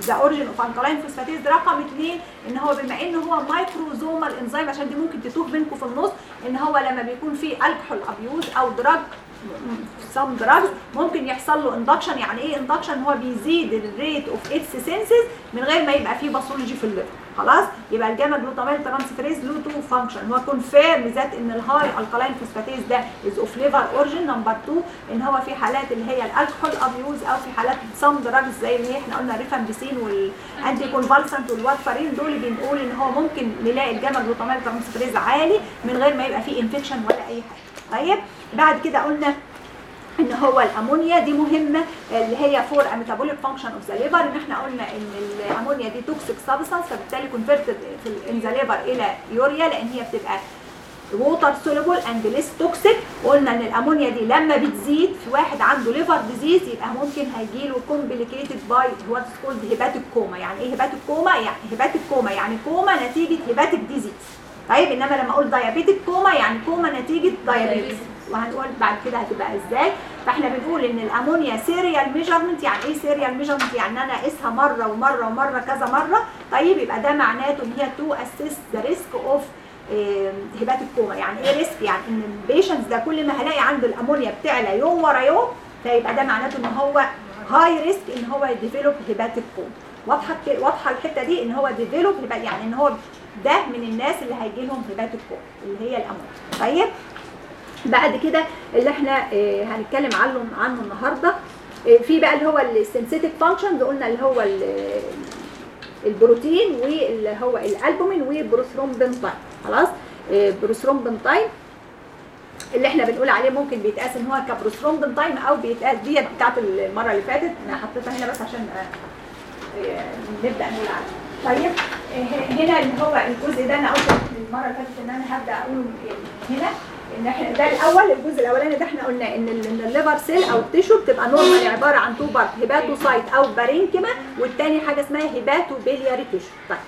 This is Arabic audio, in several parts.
the origin of alkaline phosphatase رقم اثنين إن هو بما إن هو microsomal enzyme عشان دي ممكن تتوه بينكم في النص إن هو لما بيكون فيه alcohol abuse أو drug some drugs ممكن يحصل له induction يعني إيه induction هو بيزيد ال rate of its synthesis من غير ما يبقى فيه pathology في ال liver خلاص؟ يبقى ال gamma glutamyl transferase له two function هو confirm that إن ال high alkaline phosphatase ده is of liver origin number 2 إن هو في حالات اللي هي ال alcohol abuse أو في حالات some drugs زي اللي إحنا قلنا ال rifampicin وال anticonvulsant وال warfarin دول بنقول إن هو ممكن نلاقي ال gamma glutamyl transferase عالي من غير ما يبقى فيه infection ولا أي حاجة. طيب؟ بعد كده قلنا إن هو الأمونيا دي مهمة اللي هي for metabolic function of the liver إن إحنا قلنا إن الأمونيا دي toxic substance فبالتالي converted في in the liver إلى يوريا لأن هي بتبقى water soluble and less toxic قلنا إن الأمونيا دي لما بتزيد في واحد عنده liver disease يبقى ممكن هيجي له complicated by what called hepatic coma يعني إيه hepatic coma يعني hepatic coma يعني كوما نتيجة hepatic disease طيب إنما لما أقول diabetic coma يعني كوما نتيجة diabetes وهنقول بعد كده هتبقى إزاي. فإحنا بنقول إن الأمونيا serial measurement يعني إيه serial measurement؟ يعني أنا أقيسها مرة ومرة ومرة كذا مرة. طيب يبقى ده معناته إن هي to assess the risk of hepatic coma يعني إيه risk يعني إن ال patients ده كل ما هلاقي عنده الأمونيا بتعلى يوم ورا يوم فيبقى ده معناته إن هو high risk إن هو ي develop hepatic coma واضحه واضحة الحتة دي؟ إن هو develop يعني إن هو ده من الناس اللي هيجي لهم hepatic coma اللي هي الأمونيا. طيب؟ بعد كده اللي إحنا آه هنتكلم عنه عنه النهارده. آه في بقى اللي هو ال synthetic functions قلنا اللي هو البروتين واللي هو الألبومين وال prothrombin time خلاص؟ آه prothrombin time اللي إحنا بنقول عليه ممكن بيتقاس ان هو ك prothrombin time أو بيتقاس دي بتاعت المرة اللي فاتت. أنا حطيتها هنا بس عشان نبدأ نقول عنها طيب هنا اللي هو الجزء ده أنا قلت المرة اللي فاتت إن أنا هبدأ أقوله هنا. إن إحنا ده الأول الجزء الأولاني ده إحنا قلنا إن ال liver cell أو ال tissue بتبقى normally عبارة عن two part hepatocyte أو parenchyma والتاني حاجة اسمها hepatobiliary tissue طيب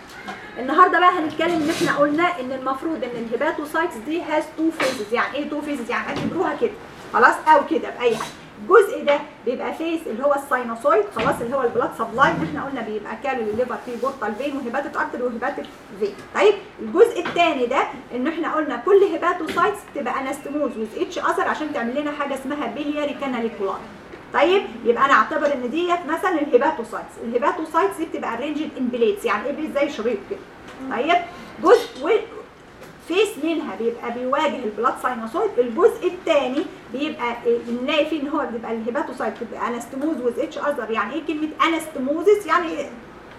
النهارده بقى هنتكلم إن إحنا قلنا إن المفروض إن ال hepatocytes دي has two faces يعني إيه two faces يعني اعتبروها كده خلاص؟ أو كده بأي حاجة. الجزء ده بيبقى face اللي هو ال sinusoid خلاص اللي هو ال blood supply إحنا قلنا بيبقى كالو ال liver فيه portal vein و hepatic artery و hepatic فين طيب الجزء الثاني ده إن إحنا قلنا كل hepatocytes بتبقى anastomose with each other عشان تعمل لنا حاجة اسمها biliary canaliculi طيب يبقى أنا أعتبر إن ديت مثلا ال hepatocytes. ال hepatocytes دي بتبقى arranged in plates يعني إيه زي شريط كده. طيب جزء face منها بيبقى بيواجه ال blood sinusoid الجزء الثاني بيبقى نلاقي فيه إن هو بيبقى ال hepatocyte بتبقى anastomose with each other يعني إيه كلمة anastomosis يعني؟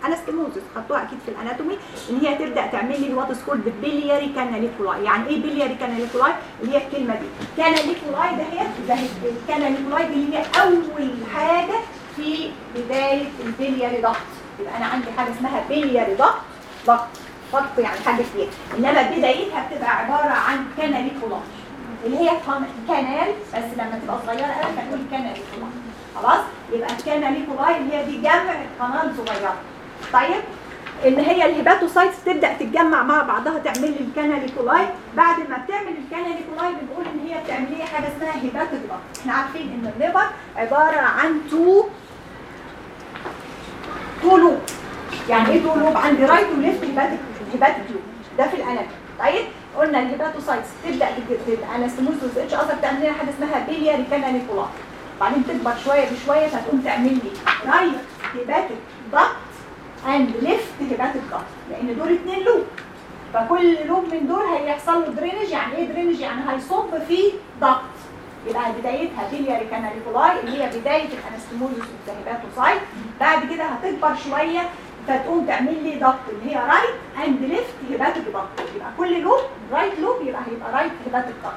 anastomosis خدتوها أكيد في ال anatomy إن هي تبدأ تعمل لي what's called biliary canaliculi يعني إيه biliary canaliculi اللي هي الكلمة دي. canaliculi ده هي ده ال canaliculi دي اللي هي أول حاجة في بداية ال biliary duct يبقى أنا عندي حاجة اسمها biliary duct duct duct يعني حاجة كبيره إنما بدايتها بتبقى عبارة عن canaliculi اللي هي canal بس لما تبقى صغيرة قوي هنقول canaliculi خلاص؟ يبقى ال canaliculi اللي هي دي جمع قناة صغيرة. طيب؟ ان هي ال hepatocytes تبدا تتجمع مع بعضها تعمل لي ال canaliculi بعد ما بتعمل ال canaliculi بنقول إن هي بتعمل لي حاجة اسمها hepatic إحنا عارفين إن ال liver عبارة عن two two lobe. يعني إيه two lobe؟ عندي right و left hepatic hepatic lobe ده في ال anatomy. طيب قلنا ال hepatocytes تبدأ تبقى anastomose each other تعمل لنا حاجة اسمها biliary canaliculi بعدين تكبر شوية بشوية فتقوم تعمل لي right hepatic duct and left hepatic duct لأن دول اتنين lobe. فكل lobe من دول هيحصل له drainage يعني إيه drainage يعني هيصب فيه duct يبقى بدايتها biliary canaliculi اللي هي بداية ال anastomosis وال hepatocyte بعد كده هتكبر شوية فتقوم تعمل لي duct اللي هي right and left hepatic duct يبقى كل lobe right lobe يبقى هيبقى right hepatic duct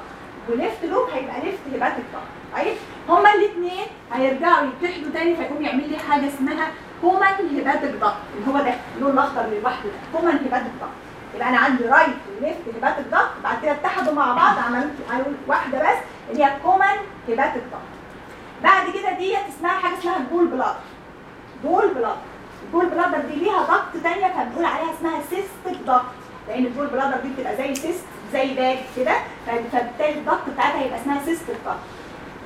و left lobe هيبقى left hepatic duct طيب؟ هما الاثنين هيرجعوا يتحدوا تاني فيقوم يعمل لي حاجة اسمها common hepatic duct اللي هو ده اللون الأخضر اللي لوحده ده. common hepatic duct يبقى أنا عندي right و left hepatic duct بعد كده اتحدوا مع بعض عملوا واحدة بس اللي هي common hepatic duct بعد كده ديت اسمها حاجة اسمها ال gall bladder gall bladder ال gall bladder دي ليها duct تانية فبنقول عليها اسمها cystic duct لأن ال gall bladder دي بتبقى زي cyst زي bag كده فبالتالي ال duct بتاعتها يبقى اسمها cystic duct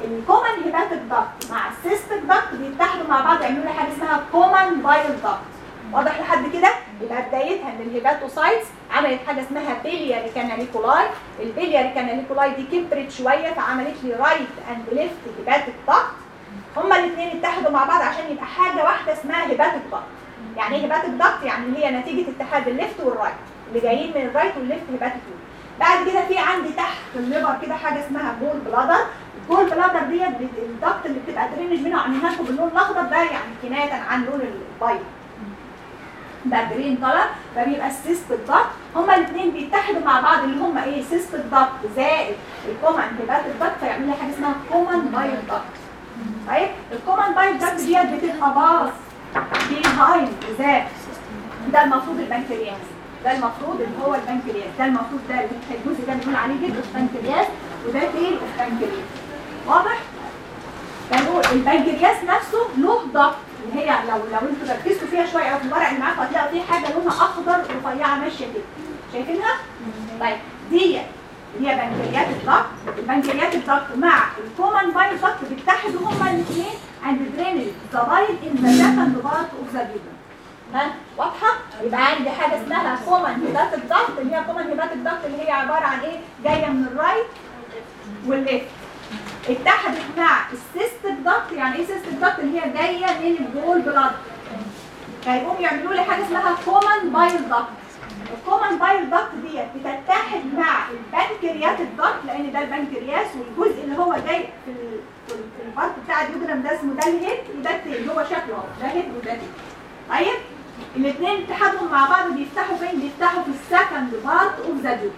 ال common hepatic duct مع ال cystic duct بيتحدوا مع بعض يعملوا لي حاجة اسمها common bile duct واضح لحد كده؟ يبقى بدايتها ان ال hepatocytes عملت حاجة اسمها biliary canaliculi ال biliary canaliculi دي كبرت شوية فعملت لي right and left hepatic duct هما الاثنين اتحدوا مع بعض عشان يبقى حاجة واحدة اسمها hepatic duct يعني إيه hepatic duct يعني هي نتيجة اتحاد ال left وال right اللي جايين من ال right وال left hepatic بعد كده في عندي تحت ال liver كده حاجة اسمها gall bladder ال gall bladder ديت ال duct اللي بتبقى drainage منها عاملينها باللون الأخضر ده يعني كناية عن لون ال bile. ده green color فبيبقى ال cystic duct هما الاثنين بيتحدوا مع بعض اللي هما إيه؟ cystic duct زائد ال common hepatic duct فيعمل لي حاجة اسمها common bile duct طيب ال common duct ديت بتبقى pass behind that ده المفروض البنكرياس ده المفروض اللي هو البنكرياس ده المفروض ده الجزء ده بنقول عليه head البنكرياس وده فين؟ البنكرياس واضح؟ بنقول البنكرياس نفسه له duct. اللي هي لو لو أنتوا ركزتوا فيها شوية أو في الورق اللي معاكم هتلاقوا فيه حاجة لونها أخضر رفيعة ماشية كده. شايفينها؟ طيب دي اللي هي pancreatic duct. ال pancreatic duct مع ال common bile duct بيتحدوا هما الاثنين عند drainage the bile in the of the ها واضحة؟ يبقى عندي حاجة اسمها common hepatic duct. اللي هي common hepatic duct اللي هي عبارة عن إيه؟ جاية من ال right وال left. اتحدت مع ال cystic duct يعني إيه cystic duct اللي هي جاية من ال gall bladder. فيقوم يعملوا لي حاجة اسمها common bile duct. ال common bile duct ديت بتتحد مع ال pancreatic duct لأن ده البنكرياس والجزء اللي هو جاي في ال- في ال- في ال part بتاع ال duodenum ده اسمه ده ال head وده ال tail هو شكله أهو ده head وده tail طيب؟ الاثنين اتحادهم مع بعض بيفتحوا فين؟ بيفتحوا في ال second part of the duodenum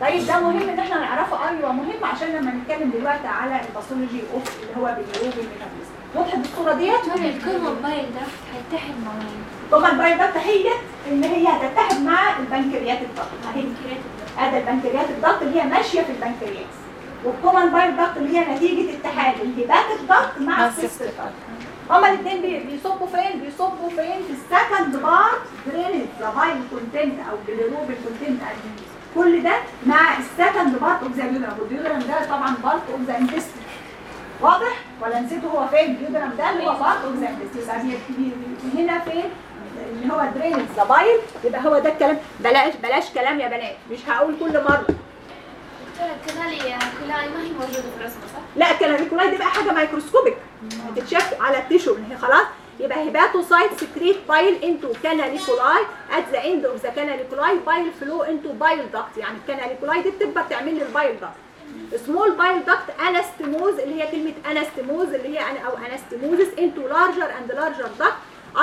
طيب ده مهم إن إحنا نعرفه. أيوه مهم عشان لما نتكلم دلوقتي على ال pathology of اللي هو بال bilirubin metabolism. وضحت الصورة ديت؟ هو الكومن bile duct هيتحد مع مين؟ طبعا ال bile duct هي إن هي هتتحد مع ال pancreatic duct. هذا ال pancreatic duct اللي هي ماشية في البنكرياس وال common bile duct اللي هي نتيجة اتحاد ال hepatic duct مع ال cystic duct هما الاثنين بيصبوا فين؟ بيصبوا فين؟ في ال second part drainage the bile content أو bilirubin content كل ده مع ال second part of the duodenum وال duodenum ده طبعا part of the intestine واضح؟ ولا نسيته هو فين؟ ال duodenum ده اللي هو part of the intestine هنا فين؟ اللي هو drainage the bile يبقى هو ده الكلام. بلاش بلاش كلام يا بنات. مش هقول كل مرة. ال canaliculi ما هي موجودة في الرسمة صح؟ لا ال canaliculi دي بقى حاجة microscopic. هتتشاف على ال tissue هي خلاص. يبقى hepatocyte secrete bile into canaliculi at the end of the canaliculi bile flow into bile duct يعني ال canaliculi دي بتكبر تعمل لي ال bile داكت سمول بايل داكت انستموز اللي هي كلمة anastomose اللي هي أو anastomosis into larger and larger duct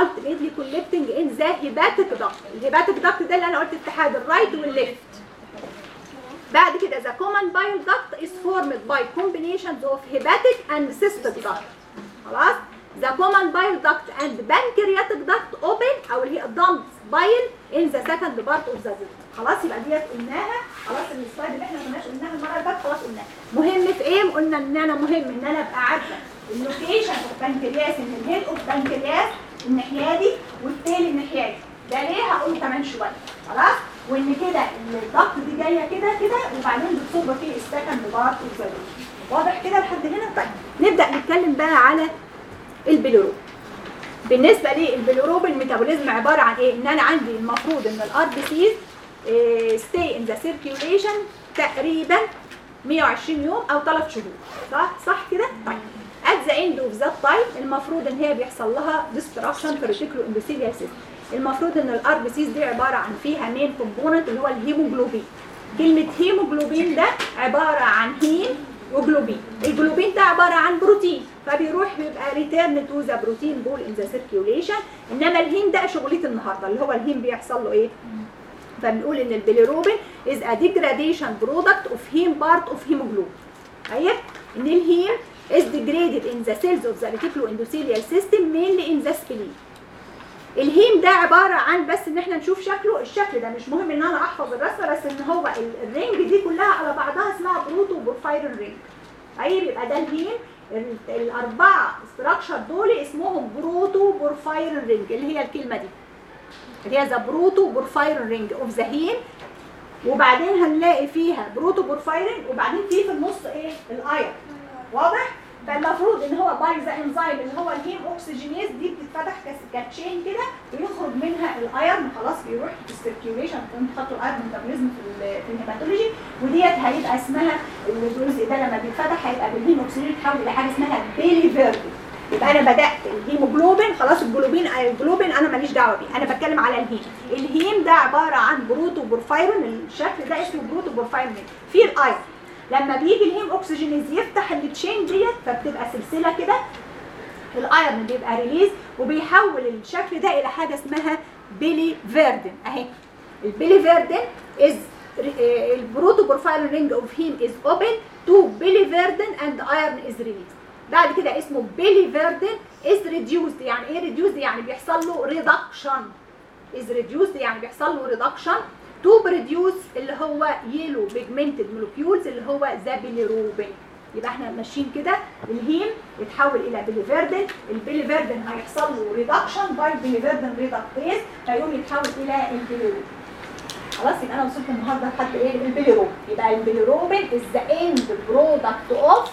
ultimately collecting in the hepatic duct. ال hepatic duct ده اللي أنا قلت اتحاد ال right وال left بعد كده the common bile duct is formed by combinations of hepatic and cystic duct. خلاص؟ the common bile duct and pancreatic duct open أو اللي هي dumps bile in the second part of the duct خلاص؟ يبقى ديت قلناها. خلاص؟ ال slide اللي إحنا ما قلناها المرة اللي فاتت خلاص قلناها. مهم في إيه؟ قلنا إن أنا مهم إن أنا أبقى عارفة ال location of pancreas إن ال head of pancreas الناحية دي وال tail الناحية دي. ده ليه؟ هقول كمان شوية. خلاص؟ وإن كده ال duct دي جاية كده كده وبعدين بتصب في ال second part of واضح كده لحد هنا؟ طيب نبدأ نتكلم بقى على البلوروب. بالنسبة لل bilirubin metabolism عبارة عن إيه؟ إن أنا عندي المفروض إن ال RBCs stay in the circulation تقريبا 120 يوم أو 3 شهور. صح؟ صح كده؟ طيب. At the end of that time المفروض إن هي بيحصل لها destruction في ال reticuloendothelial system المفروض إن ال RBCs دي عبارة عن فيها main component اللي هو الهيموجلوبين. كلمة هيموجلوبين ده عبارة عن heme و globin. الجلوبين ده عبارة عن بروتين فبيروح بيبقى return to the protein pool in the circulation إنما ال heme ده شغلي النهارده اللي هو ال heme بيحصل له إيه؟ فبنقول إن ال bilirubin is a degradation product of heme part of hemoglobin. طيب؟ إن ال heme is degraded in the cells of the reticuloendothelial system mainly in the spleen. ال heme ده عبارة عن بس إن إحنا نشوف شكله. الشكل ده مش مهم إن أنا أحفظ الرسمة بس إن هو ال- ال ring دي كلها على بعضها اسمها protoporphyrin ring. طيب يبقى ده ال heme. ال- الأربعة structure دول اسمهم protoporphyrin ring اللي هي الكلمة دي. اللي هي the protoporphyrin ring of the heme وبعدين هنلاقي فيها protoporphyrin وبعدين في في النص إيه؟ ال iron. واضح؟ فالمفروض إن هو by the enzyme اللي هو ال heme oxygenase دي بتتفتح ك chain كده ويخرج منها ال iron خلاص بيروح في ال circulation خدتوا ال iron metabolism في ال- في ال hematology وديت هيبقى اسمها الجزء ده لما بيتفتح هيبقى بال heme oxygenase يتحول إلى حاجة اسمها بيلي فيردي يبقى أنا بدأت الهيموجلوبين خلاص ال globin ال globin أنا ماليش دعوة بيه أنا بتكلم على ال heme. ال heme ده عبارة عن protoporphyrin الشكل ده اسمه protoporphyrin في ال iron لما بيجي ال heme oxygenase يفتح ال chain ديت فبتبقى سلسلة كده. ال iron بيبقى release وبيحول الشكل ده إلى حاجة اسمها بيلي فيردن أهي. ال biliverdin is ال protoporphyrin ring of heme is open to biliverdin and iron is release بعد كده اسمه biliverdin is reduced يعني إيه reduced يعني بيحصل له reduction is reduced يعني بيحصل له reduction to produce اللي هو yellow pigmented molecules اللي هو the bilirubin يبقى إحنا ماشيين كده ال heme يتحول إلى biliverdin ال biliverdin هيحصل له reduction by biliverdin reductase فيقوم يتحول إلى البيليروبين خلاص يبقى أنا وصلت النهارده لحد إيه؟ البيليروبين يبقى ال bilirubin is the end product of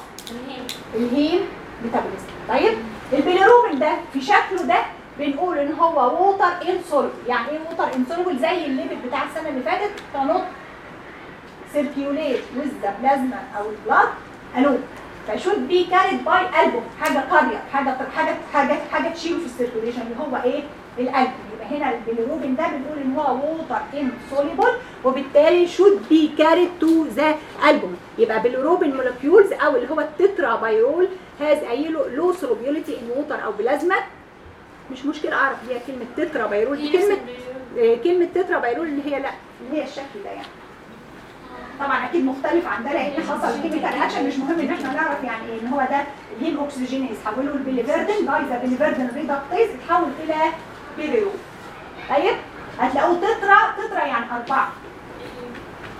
ال heme. metabolism طيب البيليروبين ده في شكله ده بنقول إن هو water insoluble يعني إيه water insoluble زي ال lipid بتاع السنة اللي فاتت. كنوت سيركيوليت ويز ذا بلازما أو ال blood ألو ف should be carried by album حاجة قرية. حاجة حاجة حاجة حاجة تشيله في ال circulation اللي هو إيه؟ القلب. يبقى هنا البيليروبين ده بنقول إن هو water insoluble وبالتالي should be carried to the album يبقى bilirubin molecules أو اللي هو ال tetrapyrrole has a low low solubility in water أو بلازما مش مشكلة أعرف هي كلمة tetrapyrrole دي كلمة آه، كلمة tetrapyrrole اللي هي لأ اللي هي الشكل ده يعني. طبعا أكيد مختلف عن ده لأن حصل chemical action مش مهم إن إحنا نعرف يعني إيه إن هو ده ال heme oxygenase حوله ال biliverdin by the biliverdin reductase اتحول إلى بيريو طيب؟ هتلاقوه tetra tetra يعني أربعة.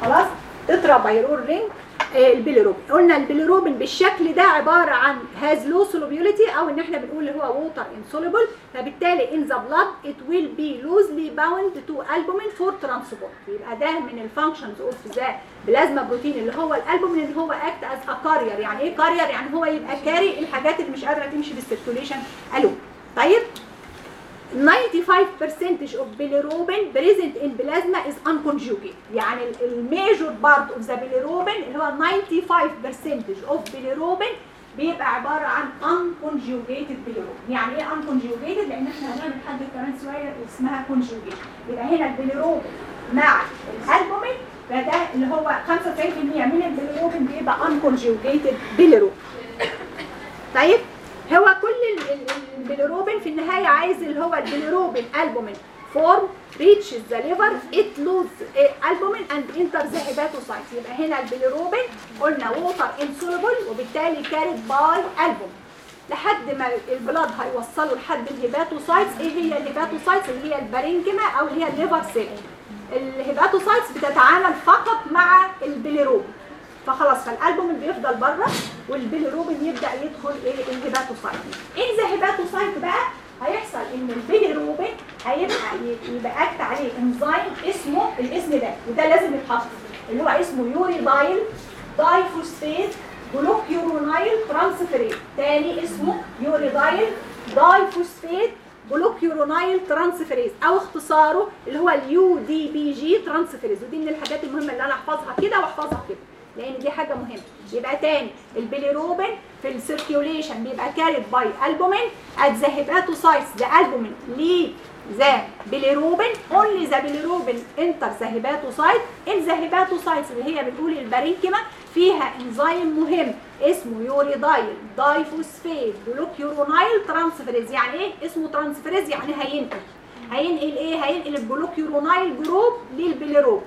خلاص؟ tetrapyrrole ring ال bilirubin. قلنا البيليروبين بالشكل ده عبارة عن has low solubility أو إن إحنا بنقول اللي هو water insoluble. فبالتالي in the blood it will be loosely bound to albumin for transport. يبقى ده من ال functions of the plasma protein اللي هو الالبومين اللي هو act as a carrier يعني إيه carrier يعني هو يبقى carry الحاجات اللي مش قادرة تمشي في ال circulation ألو طيب؟ 95% of bilirubin present in plasma is unconjugated يعني ال major part of the bilirubin اللي هو 95% of bilirubin بيبقى عبارة عن unconjugated bilirubin. يعني إيه unconjugated لأن إحنا هناخد كمان شوية اسمها conjugation يبقى هنا البيليروبين مع الالبومين فده اللي هو 95% من البيليروبين بيبقى unconjugated bilirubin طيب؟ هو كل ال- ال- البيليروبين في النهاية عايز اللي هو ال bilirubin albumin. form reaches the liver it lose albumin and enters the hepatocytes يبقى هنا البيليروبين قلنا water insoluble وبالتالي carried by albumin لحد ما ال blood هيوصله لحد ال hepatocytes إيه هي ال hepatocytes اللي هي ال parenchyma أو اللي هي ال liver cell ال hepatocytes بتتعامل فقط مع البيليروبين. فخلاص فالالبومين بيفضل بره والبيليروبين يبدأ يدخل إيه؟ ال hepatocyte hepatocyte بقى هيحصل إن البيليروبين هيبقى يبقى act عليه انزيم اسمه الاسم ده وده لازم يتحفظ اللي هو اسمه uridyl diphosphate glucuronyl transferase تاني اسمه uridyl diphosphate glucuronyl transferase أو اختصاره اللي هو ال UDPG transferase ودي من الحاجات المهمة اللي أنا أحفظها كده وأحفظها كده. لأن دي حاجة مهمه. يبقى تاني البيليروبين في ال circulation بيبقى carried by albumin at the hepatocytes the albumin leave the bilirubin. Only the bilirubin enters the hepatocyte. In the hepatocytes اللي هي بتقول ال parenchyma فيها انزيم مهم اسمه uridyl diphosphate glucuronyl transferase يعني إيه؟ اسمه transferase يعني هينقل. هينقل إيه؟ هينقل ال glucuronyl group لل bilirubin.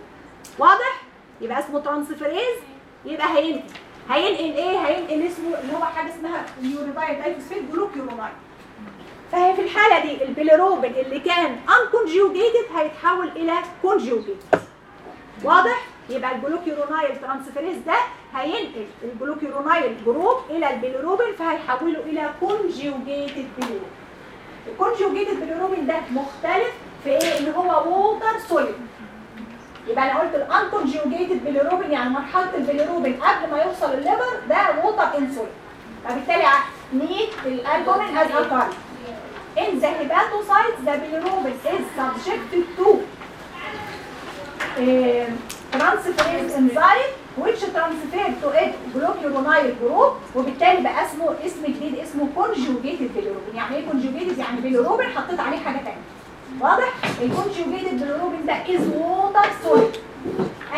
واضح؟ يبقى اسمه transferase يبقى هينقل. هينقل إيه؟ هينقل اسمه اللي هو حاجة اسمها uridyl diphosphate glucuronyl فهي في الحالة دي البيليروبين اللي كان unconjugated هيتحول إلى conjugated. واضح؟ يبقى ال glucuronyl transferase ده هينقل ال glucuronyl group إلى البيليروبين فهيحوله إلى conjugated bilirubin ال conjugated bilirubin ده مختلف في إيه؟ إن هو water soluble يبقى أنا قلت ال unconjugated bilirubin يعني مرحلة البيليروبين قبل ما يوصل ال liver ده water insoluble فبالتالي need ال albumin as a carrier In the hepatocytes, the bilirubin is subjected to uh, transferase enzyme which transfer to it glucuronide group. وبالتالي بقى اسمه اسم جديد اسمه conjugated bilirubin. يعني إيه conjugated يعني bilirubin حطيت عليه حاجة ثانية واضح؟ ال conjugated bilirubin ده is water soluble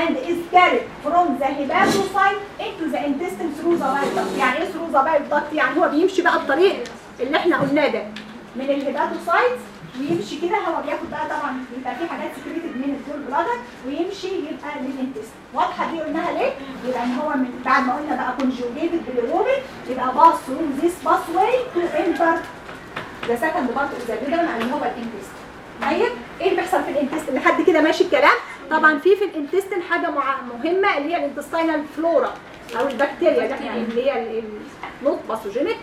and is carried from the hepatocyte into the intestine through the bile duct يعني إيه through the bile duct يعني هو بيمشي بقى الطريق اللي إحنا قلناه ده. من ال hepatocytes ويمشي كده هو بياخد بقى طبعا بيبقى في حاجات secreted من ال gall bladder ويمشي يبقى لل intestine واضحة دي قلناها ليه؟ يبقى إن هو من بعد ما قلنا بقى conjugated bilirubin يبقى pass through this pathway to enter the second part of the duodenum اللي هو ال intestine طيب إيه اللي بيحصل في ال intestine لحد كده ماشي الكلام. طبعا في في ال intestine حاجة مهمة اللي هي ال intestinal flora أو البكتيريا اللي هي ال not pathogenic.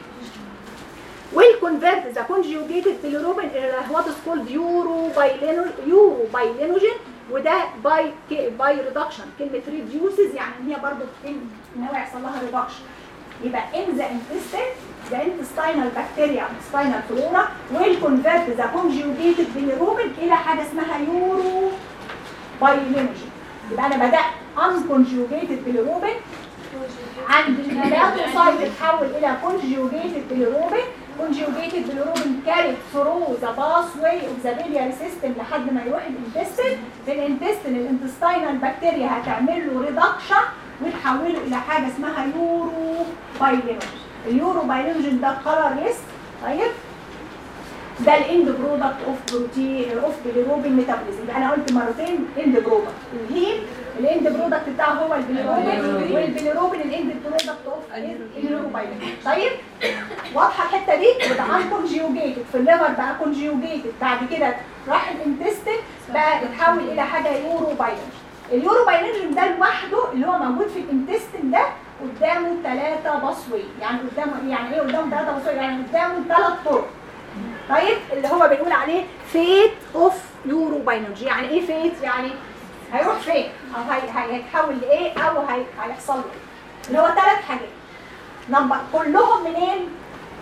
convert the conjugated bilirubin إلى what is called urobilinogen وده by by reduction كلمة reduces يعني إن هي برضه إن هو يحصل لها reduction يبقى in the intestine the intestinal bacteria intestinal flora will convert the conjugated bilirubin إلى حاجة اسمها urobilinogen يبقى أنا بدات unconjugated bilirubin عند الهيباتوسايت اتحول إلى conjugated bilirubin conjugated bilirubin carried through the pathway of the biliary system لحد ما يروح الانتستين في الانتستين الانتستينال بكتيريا هتعمل له ريدكشن وتحوله إلى حاجة اسمها urobilinogen ال urobilinogen ده colorless طيب؟ ده ال end product of protein of bilirubin metabolism أنا قلت مرتين end product ال heme ال end product بتاعه هو البيليروبين. والبيليروبين الاند برودكت اوف اليوروبايلين طيب؟ واضحة الحتة دي؟ وده unconjugated في ال liver بقى conjugated بعد كده راح ال intestine بقى اتحول إلى حاجة urobilin ال urobilin ده لوحده اللي هو موجود في ال intestine ده قدامه ثلاثة pathway يعني قدامه يعني إيه قدامه ثلاثة pathway يعني قدامه ثلاث طرق. طيب اللي هو بنقول عليه fate of urobilinogen يعني إيه fate يعني هيروح فين؟ أو هي هيتحول لإيه؟ أو هي هيحصل له اللي هو ثلاث حاجات. number كلهم منين؟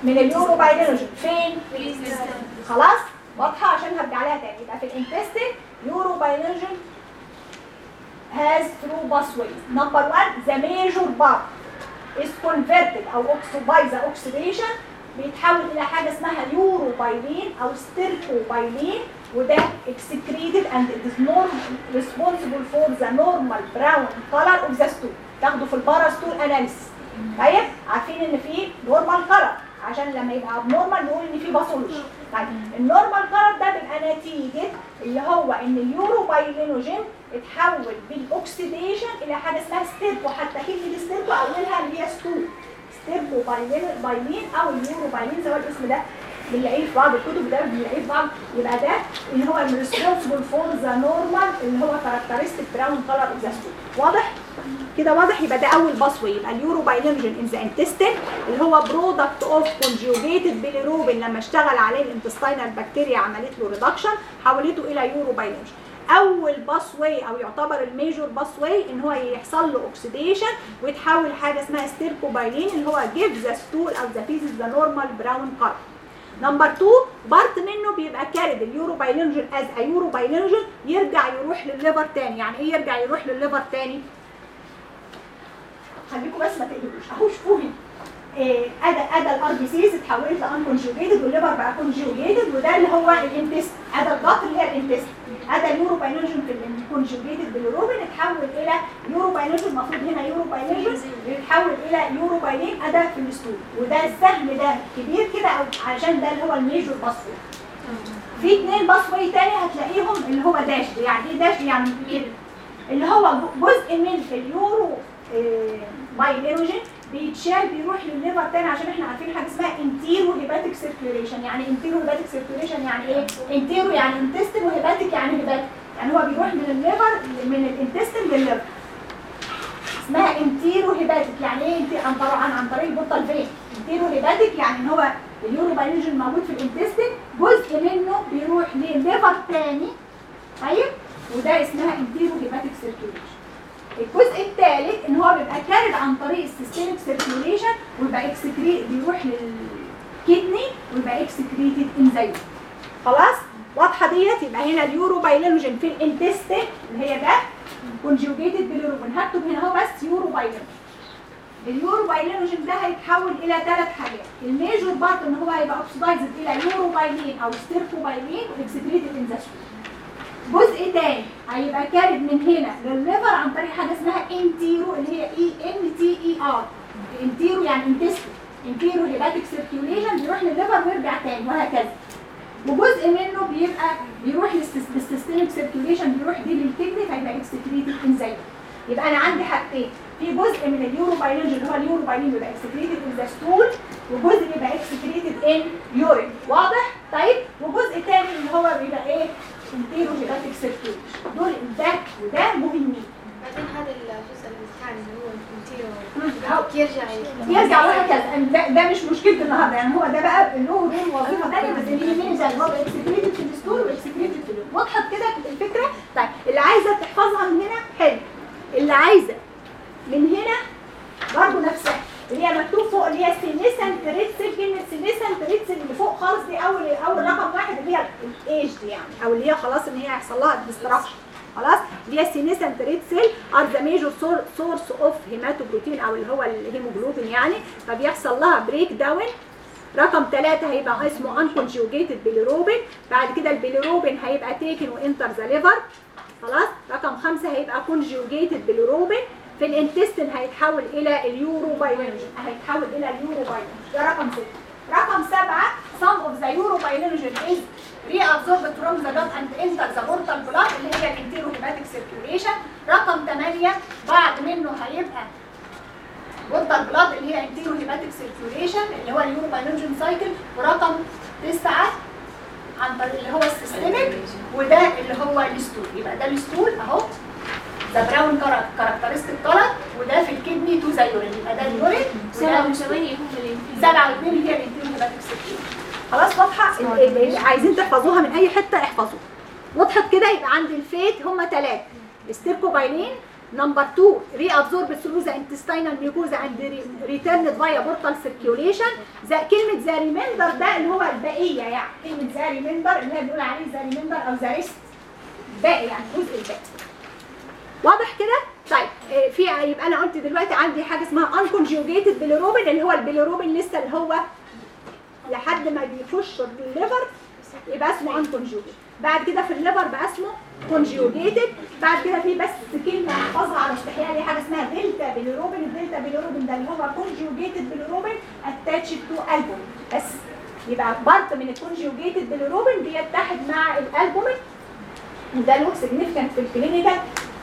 من ال urobilinogen فين؟ خلاص؟ واضحة؟ عشان هرجع لها تاني. يبقى في ال intestine urobilinogen has three pathways number one the major part is converted by the oxidation. بيتحول إلى حاجة اسمها urobilin أو stercobilin وده excreted and it is norm responsible for the normal brown color of the stool. تاخده في ال بارا stool طيب؟ عارفين إن في normal color عشان لما يبقى abnormal نقول إن في pathology طيب ال normal color ده بيبقى نتيجه اللي هو إن ال urobilinogen اتحول بال oxidation إلى حاجة اسمها sterco حتى كلمه sterco أولها اللي هي stool stercobilin أو ال urobilin سواء الاسم ده. بنلاقيه في بعض الكتب ده بنلاقيه في بعض يبقى ده اللي هو ال responsible for the normal اللي هو characteristic brown color of the واضح؟ كده واضح؟ يبقى ده أول pathway يبقى ال urobilinogen in the intestine اللي هو product of conjugated bilirubin لما اشتغل عليه ال intestinal بكتيريا عملت له reduction حولته إلى urobilinogen أول pathway أو يعتبر ال major pathway إن هو يحصل له oxidation ويتحول حاجة اسمها stercobilin اللي هو give the stool أو the feces the normal brown color number 2 part منه بيبقى carried ال urobilinogen as urobilinogen يرجع يروح للل liver تاني. يعني إيه يرجع يروح للل liver تاني؟ خليكم بس ما تقلقوش. أهو شوفوا هنا إيه، ادا الار بي سيز اتحولت لأن كونجوجيتد والليفر بقى كونجوجيتد وده اللي هو الإنتست. ادا الضغط اللي هي الإنتست. ادا اليوروباينوجين في الكونجوجيتد بالروبين اتحول إلى يوروباينوجين المفروض هنا يوروباينوجين يتحول إلى يوروباينين ادا في الستول وده السهم ده كبير كده علشان ده اللي هو الميجور باسوي في اثنين باسوي تاني هتلاقيهم اللي هو داش يعني إيه داش يعني كده. اللي هو جزء من ال uro آه، bilinogen بيتشال بيروح لل liver تاني عشان إحنا عارفين حاجة اسمها enterohepatic circulation يعني enterohepatic circulation يعني إيه؟ entero يعني intestine و hepatic يعني hepatic يعني هو بيروح من ال liver من ال intestine لل liver اسمها enterohepatic يعني إيه؟ انتي عن طبعا عن طريق ال portal vein enterohepatic يعني ان هو ال urobilinogen موجود في ال intestine جزء منه بيروح لل liver تاني. طيب؟ وده اسمها enterohepatic circulation الجزء الثالث إن هو بيبقى carried عن طريق ال systemic circulation ويبقى excreted بيروح لل kidney ويبقى excreted in urine خلاص؟ واضحة ديت؟ يبقى هنا ال urobilinogen في ال intestine اللي هي ده conjugated bilirubin هكتب هنا اهو بس urobilinogen ال uro ده هيتحول إلى ثلاث حاجات. ال major part إن هو هيبقى oxidized إلى urobilin أو stercobilin و excreted in the جزء تاني هيبقى carried من هنا لل liver عن طريق حاجة اسمها entero اللي هي E N T E R entero يعني intestine enterohepatic circulation بيروح لل liver ويرجع تاني وهكذا. وجزء منه بيبقى بيروح لل systemic circulation بيروح دي لل kidney فيبقى excreted in urine يبقى أنا عندي حاجتين. في جزء من ال urobilinogen اللي هو ال urobilin بيبقى excreted in the stool وجزء بيبقى excreted in urine واضح؟ طيب. وجزء تاني اللي هو بيبقى إيه؟ enterohepatic circulation دول ده وده مهمين بعدين هذا الجزء الثاني اللي هو مم. ال entero يرجع يرجع. وهكذا. ده, ده مش مشكله النهارده. يعني هو ده بقى له دور وظيفة ثانية بس اللي يهمني زي هو excreted في ال stool و excreted في ال urine وضحت كده الفكرة؟ طيب اللي عايزة تحفظها من هنا حلو. اللي عايزة من هنا برضه نفسها اللي هي مكتوب فوق اللي هي senescent red cell كلمه senescent red cell اللي فوق خالص دي اول أول رقم واحد اللي هي الايج دي يعني. أو اللي هي خلاص إن هي هيحصل لها destruction خلاص؟ اللي هي senescent red cell are the major source of hematoprotein أو اللي هو الهيموجلوبين يعني. فبيحصل لها breakdown رقم ثلاثة هيبقى اسمه unconjugated bilirubin. بعد كده البيليروبين هيبقى taken و enter the liver خلاص؟ رقم خمسة هيبقى conjugated bilirubin. في ال intestine هيتحول إلى ال urobilinogen هيتحول إلى ال urobilinogen ده رقم ستة. رقم سبعة some of the urobilinogen is reabsorbed from the gut and enter the portal blood اللي هي ال enterohepatic circulation. رقم 8 بعد منه هيبقى portal blood اللي هي enterohepatic circulation اللي هو ال urobilinogen cycle ورقم 9 عن طريق اللي هو ال systemic وده اللي هو ال stool. يبقى ده ال stool أهو. the brown characteristic color وده في ال kidney to the urine يبقى ده ال urine سبعة وثمانية اللي سبعة واثنين اللي هي ال enterohepatic circulation خلاص اللي عايزين تحفظوها من أي حتة احفظوها وضحت كده؟ يبقى عند ال fate هم ثلاثة ال stercobilin number 2 reabsorbed through the intestinal mucosa and returned via portal circulation the كلمة the remainder ده اللي هو البقية يعني. كلمة the remainder اللي هي بنقول عليه the remainder أو the rest باقي يعني الجزء الباقي. واضح كده؟ طيب آه، في يبقى أنا قلت دلوقتي عندي حاجة اسمها unconjugated bilirubin اللي هو البيليروبين لسه اللي هو لحد ما بيخش ال liver يبقى اسمه unconjugated بعد كده في ال liver بقى اسمه conjugated بعد كده في بس كلمة احفظها على استحياء ليه حاجة اسمها delta bilirubin ال delta bilirubin ده اللي هو conjugated bilirubin attached to albumin بس يبقى part من ال conjugated bilirubin بيتحد مع الالبومين وده له significant في ال clinical.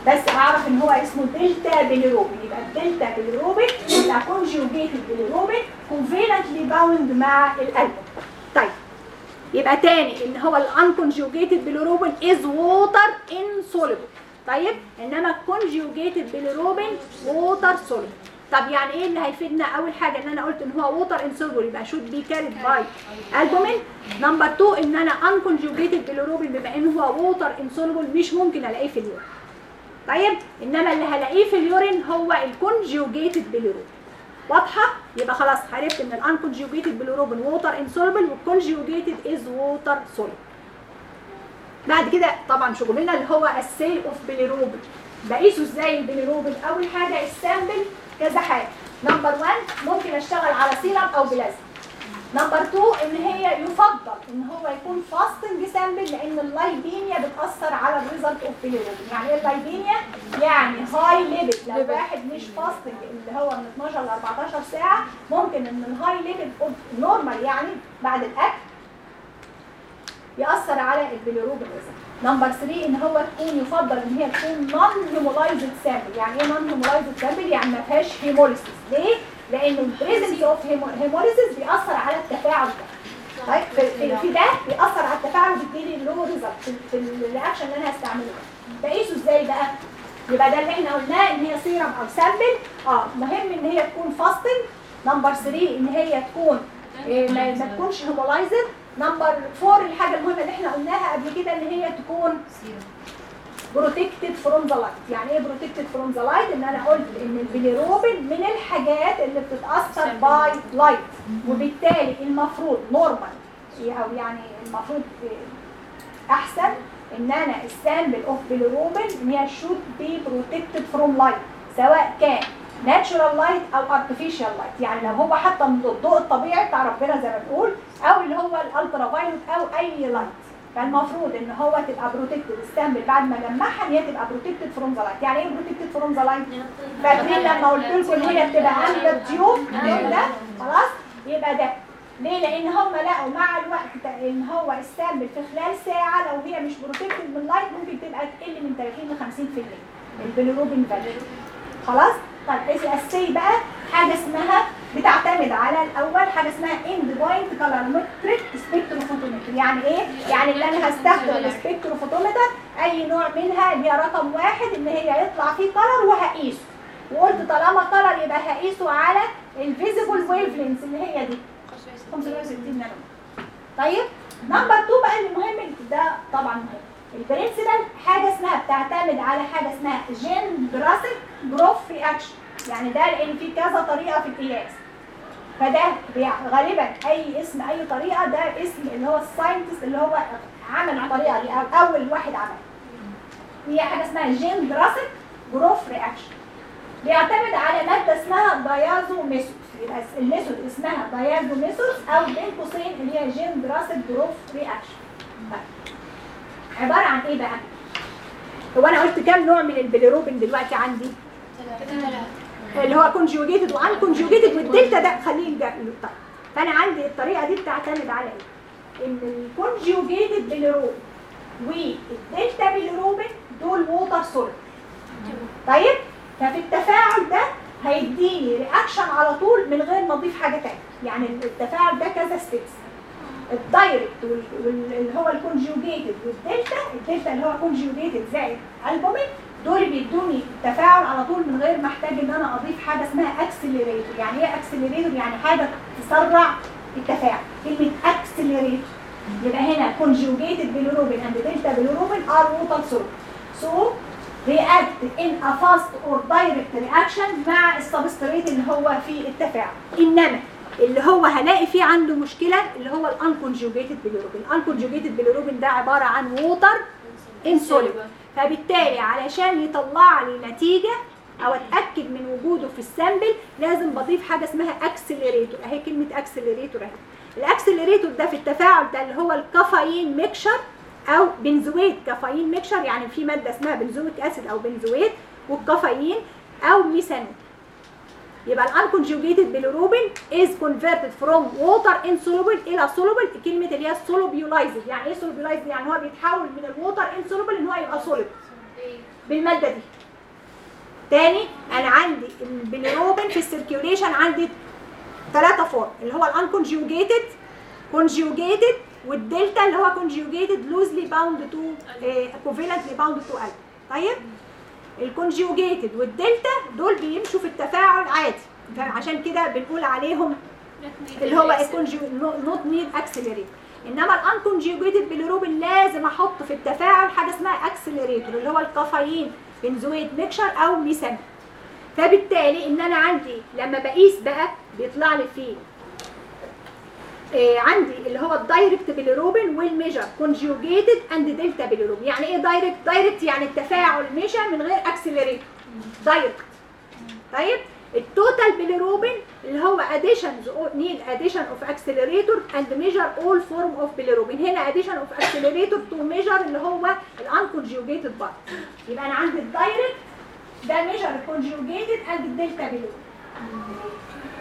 بس أعرف إن هو اسمه delta bilirubin يبقى ال delta bilirubin يبقى conjugated bilirubin covalently bound مع الالبوم طيب يبقى تاني إن هو ال unconjugated bilirubin is water insoluble طيب إنما ال conjugated bilirubin water soluble طب يعني إيه اللي هيفيدنا؟ أول حاجة إن أنا قلت إن هو water insoluble يبقى should be carried by albumin number 2 إن أنا unconjugated bilirubin بما إن هو water insoluble مش ممكن ألاقيه في ال urine طيب إنما اللي هلاقيه في ال urine هو ال conjugated bilirubin واضحة؟ يبقى خلاص عرفت إن ال unconjugated bilirubin water insoluble وال conjugated is water soluble بعد كده طبعا شغلنا اللي هو ال assay of bilirubin بقيسه إزاي البيليروبين أول حاجة ال sample كذا حاجة. number 1 ممكن أشتغل على سيرم أو بلازما. number 2 إن هي يفضل إن هو يكون fasting sample لأن ال lipemia بتأثر على ال result of bilirubin يعني إيه ال lipemia يعني high lipid لو واحد مش fasting اللي هو من 12 ل 14 ساعة ممكن إن ال high lipid of normal يعني بعد الأكل يأثر على ال bilirubin result number 3 إن هو تكون يفضل إن هي تكون non hemolyzed sample يعني إيه non hemolyzed sample يعني ما فيهاش hemolysis ليه؟ لأن ال presence of hemolysis بيأثر على التفاعل ده. طيب في, في, في ده بيأثر على التفاعل وبالتالي له result في, ال reaction اللي أنا هستعمله. بقيسه إزاي بقى؟ يبقى ده اللي إحنا قلناه إن هي سيرم أو sample آه مهم إن هي تكون fasting number 3 إن هي تكون إيه ما, ما تكونش hemolyzed number 4 الحاجة المهمة اللي إحنا قلناها قبل كده إن هي تكون protected from the light يعني إيه protected from the light إن أنا قلت إن البيليروبين من الحاجات اللي بتتأثر by light وبالتالي المفروض normal أو يعني المفروض أحسن إن أنا ال sample of bilirubin ان هي should be protected from light سواء كان natural light أو artificial light يعني لو هو حتى من الضوء الطبيعي بتاع ربنا زي ما بنقول أو اللي هو ال ultraviolet أو أي light فالمفروض إن هو تبقى protected ال sample بعد ما جمعها إن هي تبقى protected from the light يعني إيه protected from the light فاكرين لما قلت لكم هي بتبقى under tube ده خلاص؟ يبقى ده. ليه؟ لأن هم لقوا مع الوقت إن هو ال sample في خلال ساعة لو هي مش protected من light ممكن تبقى تقل من 30 ل 50% ال bilirubin value خلاص؟ طيب الاساسي بقى حاجة اسمها بتعتمد على الأول حاجة اسمها end point colorimetric spectrophotometer يعني إيه؟ يعني اللي أنا هستخدم ال spectrophotometer أي نوع منها اللي هي رقم واحد إن هي يطلع فيه color وهقيسه. وقلت طالما color يبقى هقيسه على ال visible wavelength اللي هي دي. 560 نانو. طيب number 2 بقى المهم ده طبعا مهم. ال principle حاجة اسمها بتعتمد على حاجة اسمها Jendrassik-Grof reaction. يعني ده لأن في كذا طريقة في القياس. فده غالبا أي اسم أي طريقة ده اسم اللي هو ال scientist اللي هو عمل الطريقة دي أو أول واحد عمل. هي حاجة اسمها Jendrassik-Grof reaction. بيعتمد على مادة اسمها diazo method يبقى ال method اسمها diazo method أو بين قوسين اللي هي Jendrassik-Grof reaction. طيب. عبارة عن إيه بقى؟ هو أنا قلت كام نوع من البيليروبين دلوقتي عندي؟ اللي هو conjugated و unconjugated وال delta ده خليه طيب فأنا عندي الطريقة دي بتعتمد على إيه إن ال conjugated bilirubin وال delta bilirubin دول water soluble طيب ففي التفاعل ده هيديني reaction على طول من غير ما أضيف حاجة ثانية يعني التفاعل ده كذا steps ال direct واللي هو ال conjugated وال delta ال delta اللي هو conjugated زائد البومين دول بيدوني تفاعل على طول من غير ما احتاج إن أنا أضيف حاجة اسمها accelerator يعني إيه accelerator يعني حاجة تسرع التفاعل. كلمة accelerator يبقى هنا conjugated bilirubin and delta bilirubin are water soluble so react in a fast or direct reaction مع ال substrate اللي هو في التفاعل. إنما اللي هو هلاقي فيه عنده مشكلة اللي هو ال unconjugated bilirubin ال unconjugated bilirubin ده عبارة عن water insoluble فبالتالي علشان يطلع لي نتيجة أو أتأكد من وجوده في ال sample لازم بضيف حاجة اسمها accelerator أهي كلمة accelerator أهي. ال accelerator ده في التفاعل ده اللي هو ال caffeine mixture أو benzoate. caffeine mixture يعني في مادة اسمها benzoic acid أو benzoate والكافيين أو ميثانول. يبقى ال unconjugated bilirubin is converted from water insoluble إلى soluble كلمة اللي هي solubilized يعني إيه solubilized يعني هو بيتحول من ال water insoluble إن هو يبقى soluble بالمادة دي. تاني أنا عندي البيليروبين في ال circulation عندي ثلاثة form اللي هو ال unconjugated conjugated وال delta اللي هو conjugated loosely bound to covalently bound to ال طيب؟ ال conjugated وال delta دول بيمشوا في التفاعل عادي. عشان كده بنقول عليهم اللي هو not need accelerate إنما ال unconjugated bilirubin لازم أحط في التفاعل حاجة اسمها accelerator اللي هو ال caffeine benzoate mixture أو ميثانول فبالتالي إن أنا عندي لما بقيس بقى بيطلع لي فيه آه عندي اللي هو ال direct bilirubin وال measure conjugated and delta bilirubin يعني إيه direct direct يعني التفاعل مشى من غير accelerator direct طيب؟ ال total bilirubin اللي هو or need addition of accelerator and measure all form of bilirubin هنا addition of accelerator to measure اللي هو ال unconjugated part. يبقى أنا عندي ال direct ده measure conjugated and ال delta bilirubin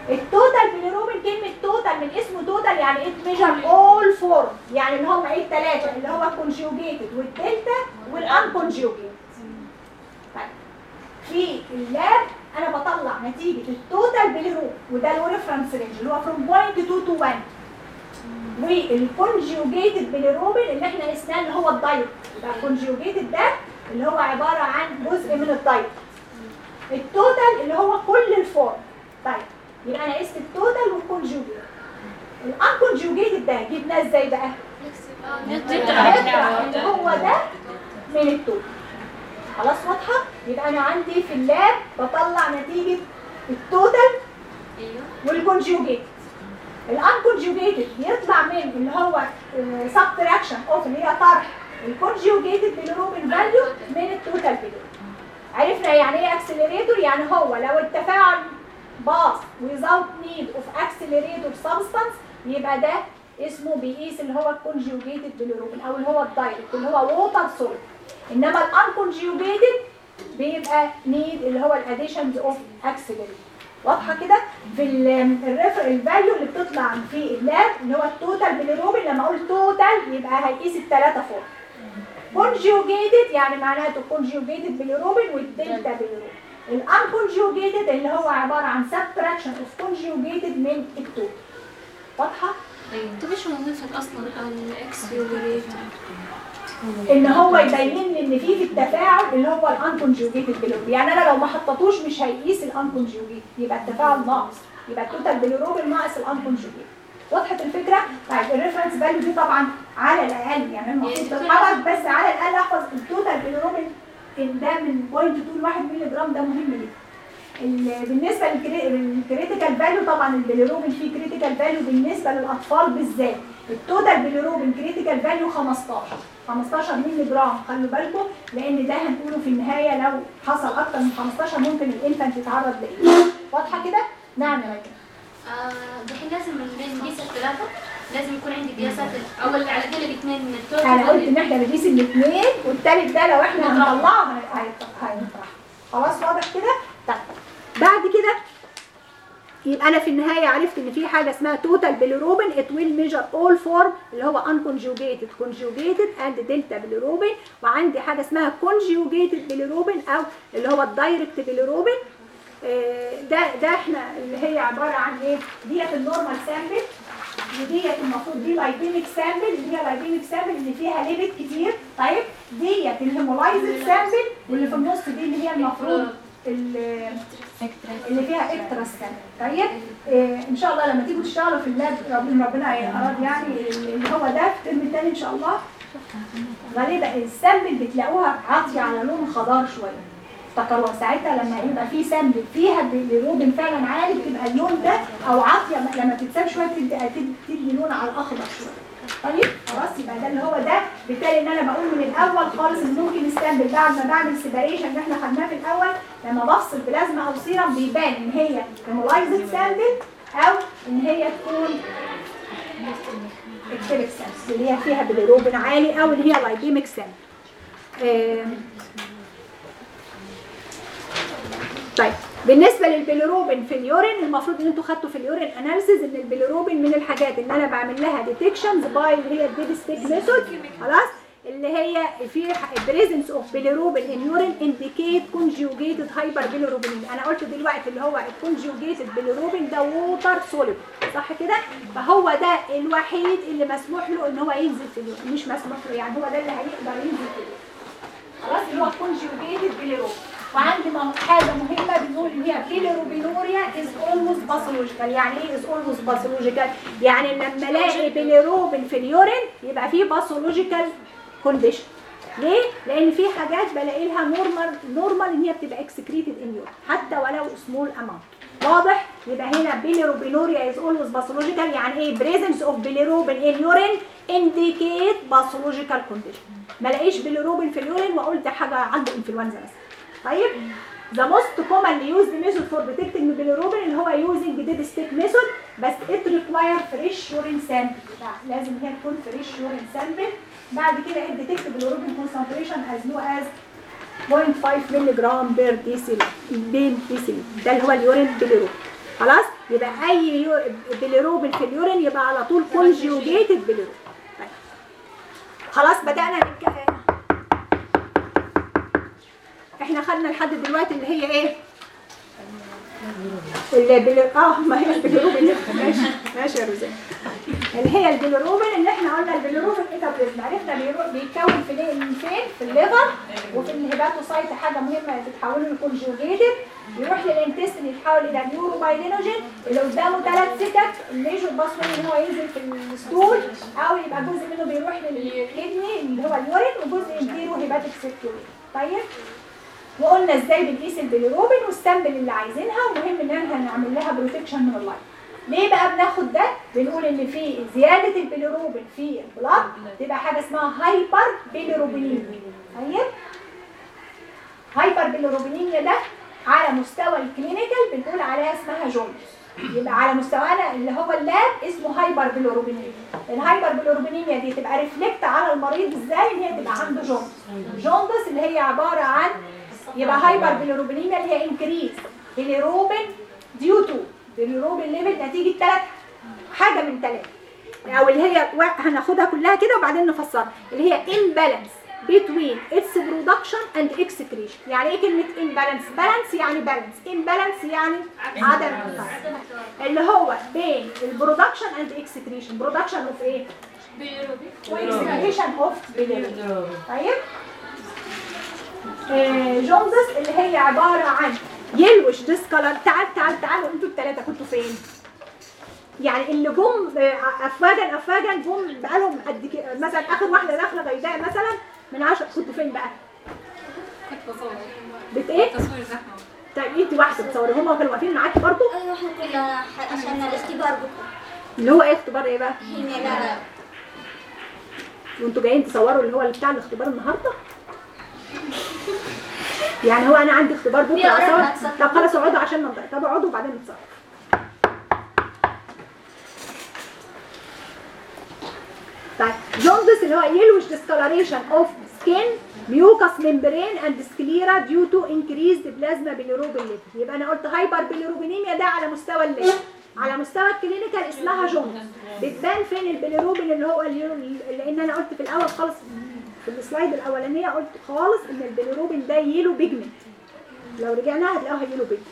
ال total bilirubin كلمة total من اسمه total يعني إيه measure all form يعني اللي هم إيه التلاتة؟ اللي هو conjugated وال delta وال unconjugated طيب. في ال lab أنا بطلع نتيجة ال total bilirubin وده له reference range اللي هو from 0.2 to 1 وال conjugated bilirubin اللي إحنا قسناه اللي هو الدايت يبقى ال conjugated ده اللي هو عبارة عن جزء من الدايت ال total اللي هو كل ال form طيب. يبقى أنا قست ال total وال conjugated ال unconjugated ده جبناه إزاي بقى؟ هو ده من ال total. خلاص واضحة؟ يبقى أنا عندي في ال lab بطلع نتيجة ال total أيوه. وال conjugated ال unconjugated بيطلع من اللي هو subtraction of اللي هي طرح. ال conjugated bilirubin value من ال total bilirubin عرفنا يعني إيه accelerator يعني هو لو التفاعل pass without need of accelerator substance يبقى ده اسمه بيقيس اللي هو ال conjugated bilirubin أو اللي هو ال direct اللي هو water soluble إنما ال unconjugated بيبقى need اللي هو ال additions of accelerator واضحة كده؟ في ال reference value اللي بتطلع في ال lab اللي هو ال total bilirubin لما أقول total يبقى هيقيس الثلاثه فوق. conjugated يعني معناته conjugated bilirubin وال delta bilirubin ال unconjugated اللي هو عبارة عن subtraction of conjugated من ال total واضحة؟ طب إيش وظيفة أصلا ال accelerator؟ إن هو يبين لي إن في في التفاعل اللي هو ال unconjugated bilirubin يعني أنا لو ما حطيتوش مش هيقيس ال unconjugated يبقى التفاعل ناقص. يبقى ال total bilirubin ناقص ال unconjugated وضحت الفكرة؟ طيب ال reference value دي طبعا على الأقل. يعني المفروض تتحرك بس على الأقل أحفظ ال total bilirubin ان ده من 0.2 ل 1 مللي جرام ده مهم جدا. ال- بالنسبة لل critical value طبعا البيليروبين فيه critical value بالنسبة للأطفال بالذات. ال total bilirubin critical value 15 15 مللي جرام خلوا بالكم لأن ده هنقوله في النهاية لو حصل أكتر من 15 ممكن ال infant يتعرض لإيه. واضحة كده؟ نعم يا مجد آه، دحين لازم نقيس الثلاثة لازم يكون عندي قياسات اول على الأقل الاثنين من ال total أنا قلت إن إحنا بنقيس الاثنين والثالث ده لو إحنا هنطلعه هينطرح خلاص واضح كده؟ طيب. بعد كده يبقى أنا في النهاية عرفت إن في حاجة اسمها total bilirubin it will measure all form اللي هو unconjugated conjugated and delta bilirubin وعندي حاجة اسمها conjugated bilirubin أو اللي هو ال direct bilirubin آه، ده ده إحنا اللي هي عبارة عن إيه؟ ديت ال normal sample وديت المفروض دي lipemic sample اللي هي lipemic sample اللي فيها lipid كتير. طيب ديت ال hemolyzed sample واللي في النص دي اللي هي المفروض ال- اللي فيها icteric sample طيب إيه إن شاء الله لما تيجوا تشتغلوا في ال lab ربنا ربنا اراد يعني اللي هو ده. في ال term الثاني إن شاء الله غالبا ال sample بتلاقوها عاطيه على لون خضار شوية. افتكروها ساعتها لما يبقى في sample فيها بالروبن فعلا عالي بتبقى اللون ده أو عاطيه لما تتساب شوية تدي تدي, لون على الأخضر شوية. طيب خلاص يبقى ده اللي هو ده. بالتالي إن أنا بقول من الأول خالص إن ممكن ال sample بعد ما بعمل separation اللي إحنا خدناه في الأول لما بفصل بلازما أو سيرم بيبان إن هي hemolyzed sample أو إن هي تكون اللي هي فيها بالروبن عالي أو اللي هي lipemic sample طيب بالنسبة للبيليروبين في ال urine المفروض إن أنتوا خدتوا في ال urine analysis إن البيليروبين من الحاجات اللي أنا بعمل لها detections by اللي هي ال dipstick method خلاص؟ اللي هي في presence of bilirubin in urine indicate conjugated hyperbilirubin أنا قلت دلوقتي اللي هو ال conjugated bilirubin ده water soluble صح كده؟ فهو ده الوحيد اللي مسموح له إن هو ينزل في ال urine مش مسموح له يعني هو ده اللي هيقدر ينزل في ال urine. خلاص اللي هو conjugated bilirubin وعندي حاجة مهمة بنقول ان هي bilirubinuria is almost pathological يعني إيه is almost pathological يعني لما الاقي بيليروبين في ال urine يبقى في pathological condition ليه؟ لأن في حاجات بلاقي لها normal normal إن هي بتبقى excreted in urine حتى ولو small amount واضح؟ يبقى هنا bilirubinuria is always pathological يعني إيه؟ presence of bilirubin in urine indicate pathological condition ما لاقيش بيليروبين في ال urine واقول ده حاجة عنده انفلونزا مثلا. طيب. the most commonly used method for detecting bilirubin اللي هو using dipstick method بس it require fresh urine sample لازم هي تكون fresh urine sample بعد كده it detect bilirubin concentration as low as 0.5 مللي جرام per deciliter per deciliter ده اللي هو ال urine bilirubin خلاص؟ يبقى أي باليروبين في ال urine يبقى على طول باليروبين طيب. خلاص بدأنا نتكلم إحنا خدنا لحد دلوقتي اللي هي إيه؟ اللي بال... آه ما هي البيليروبين ماشي ماشي يا روزان. اللي هي البيليروبين اللي إحنا قلنا ال bilirubin metabolism عرفنا بيتكون في فين؟ في ال liver وفي ال hepatocyte حاجة مهمة بتتحوله ل conjugated يروح لل intestine يتحول إلى urobilinogen اللي قدامه ثلاث سكك ال major pathway ان هو ينزل في ال stool أو يبقى جزء منه بيروح لل kidney اللي هو ال urine وجزء يديله hepatic circulation طيب؟ وقلنا إزاي بنقيس ال bilirubin وال sample اللي عايزينها ومهم إن إحنا نعمل لها protection من ال light ليه بقى بناخد ده؟ بنقول إن في زيادة البيليروبين في ال blood تبقى حاجة اسمها hyperbilirubinemia طيب؟ hyperbilirubinemia ده على مستوى ال clinical بنقول عليها اسمها jaundice يبقى على مستوانا اللي هو ال lab اسمه hyperbilirubinemia ال hyperbilirubinemia دي تبقى reflect على المريض إزاي؟ إن هي تبقى عنده jaundice jaundice اللي هي عبارة عن يبقى hyperbilirubinemia اللي هي increase bilirubin due to bilirubin level نتيجة ثلاث حاجة من ثلاثة أو اللي هي هناخدها كلها كده وبعدين نفسرها. اللي هي imbalance between its production and excretion. يعني إيه كلمة imbalance? Balance يعني balance. Imbalance يعني عدم. اللي هو بين ال production and excretion production of إيه? bilirubin و excretion of bilirubin طيب؟ jaundice اللي هي عبارة عن yellowish discolor تعال تعال تعالوا أنتوا الثلاثة كنتوا فين؟ يعني اللي جم آه، افواجا افواجا جم بقالهم قد كده مثلا آخر واحدة داخلة غيداء مثلا من 10 كنتوا فين بقى؟ كنت بصور بت إيه؟ تصوير زحمة طيب انت واحدة بتصوري هما كانوا واقفين معاكي برضه؟ أيوه إحنا كنا عشان الاختبار بكرة اللي هو إيه اختبار إيه بقى؟ وانتوا جايين تصوروا اللي هو اللي بتاع الاختبار النهارده؟ يعني هو أنا عندي اختبار بكرة أصور. طب خلاص اقعدوا عشان ننطق طب اقعدوا وبعدين نتصور طيب jaundice اللي هو yellowish discoloration of skin mucous membrane and sclera due to increased plasma bilirubin level. يبقى أنا قلت hyperbilirubinemia ده على مستوى الليل. على مستوى ال clinical اسمها jaundice بتبان فين البيليروبين اللي هو لأن أنا قلت في الأول خالص؟ في ال slide الأولانية قلت خالص إن البيليروبين ده yellow pigment. لو رجعنا هتلاقوها yellow pigment.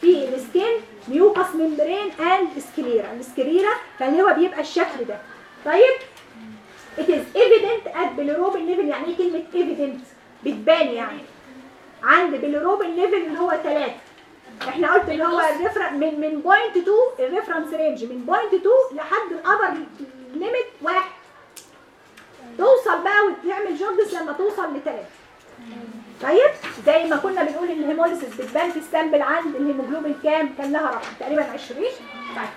في ال skin mucous membrane and sclera ال sclera فاللي هو بيبقى الشكل ده. طيب it is evident at bilirubin level. يعني إيه كلمة evident بتبان يعني. عند bilirubin level اللي هو 3 إحنا قلت اللي هو ال refer من من point 2 ال reference range من point 2 لحد ال upper limit واحد. توصل بقى وتعمل jaundice لما توصل لثلاثة طيب؟ زي ما كنا بنقول إن ال hemolysis بتبان في ال sample عند الهيموجلوبين كام؟ كان لها رقم تقريبا 20 طيب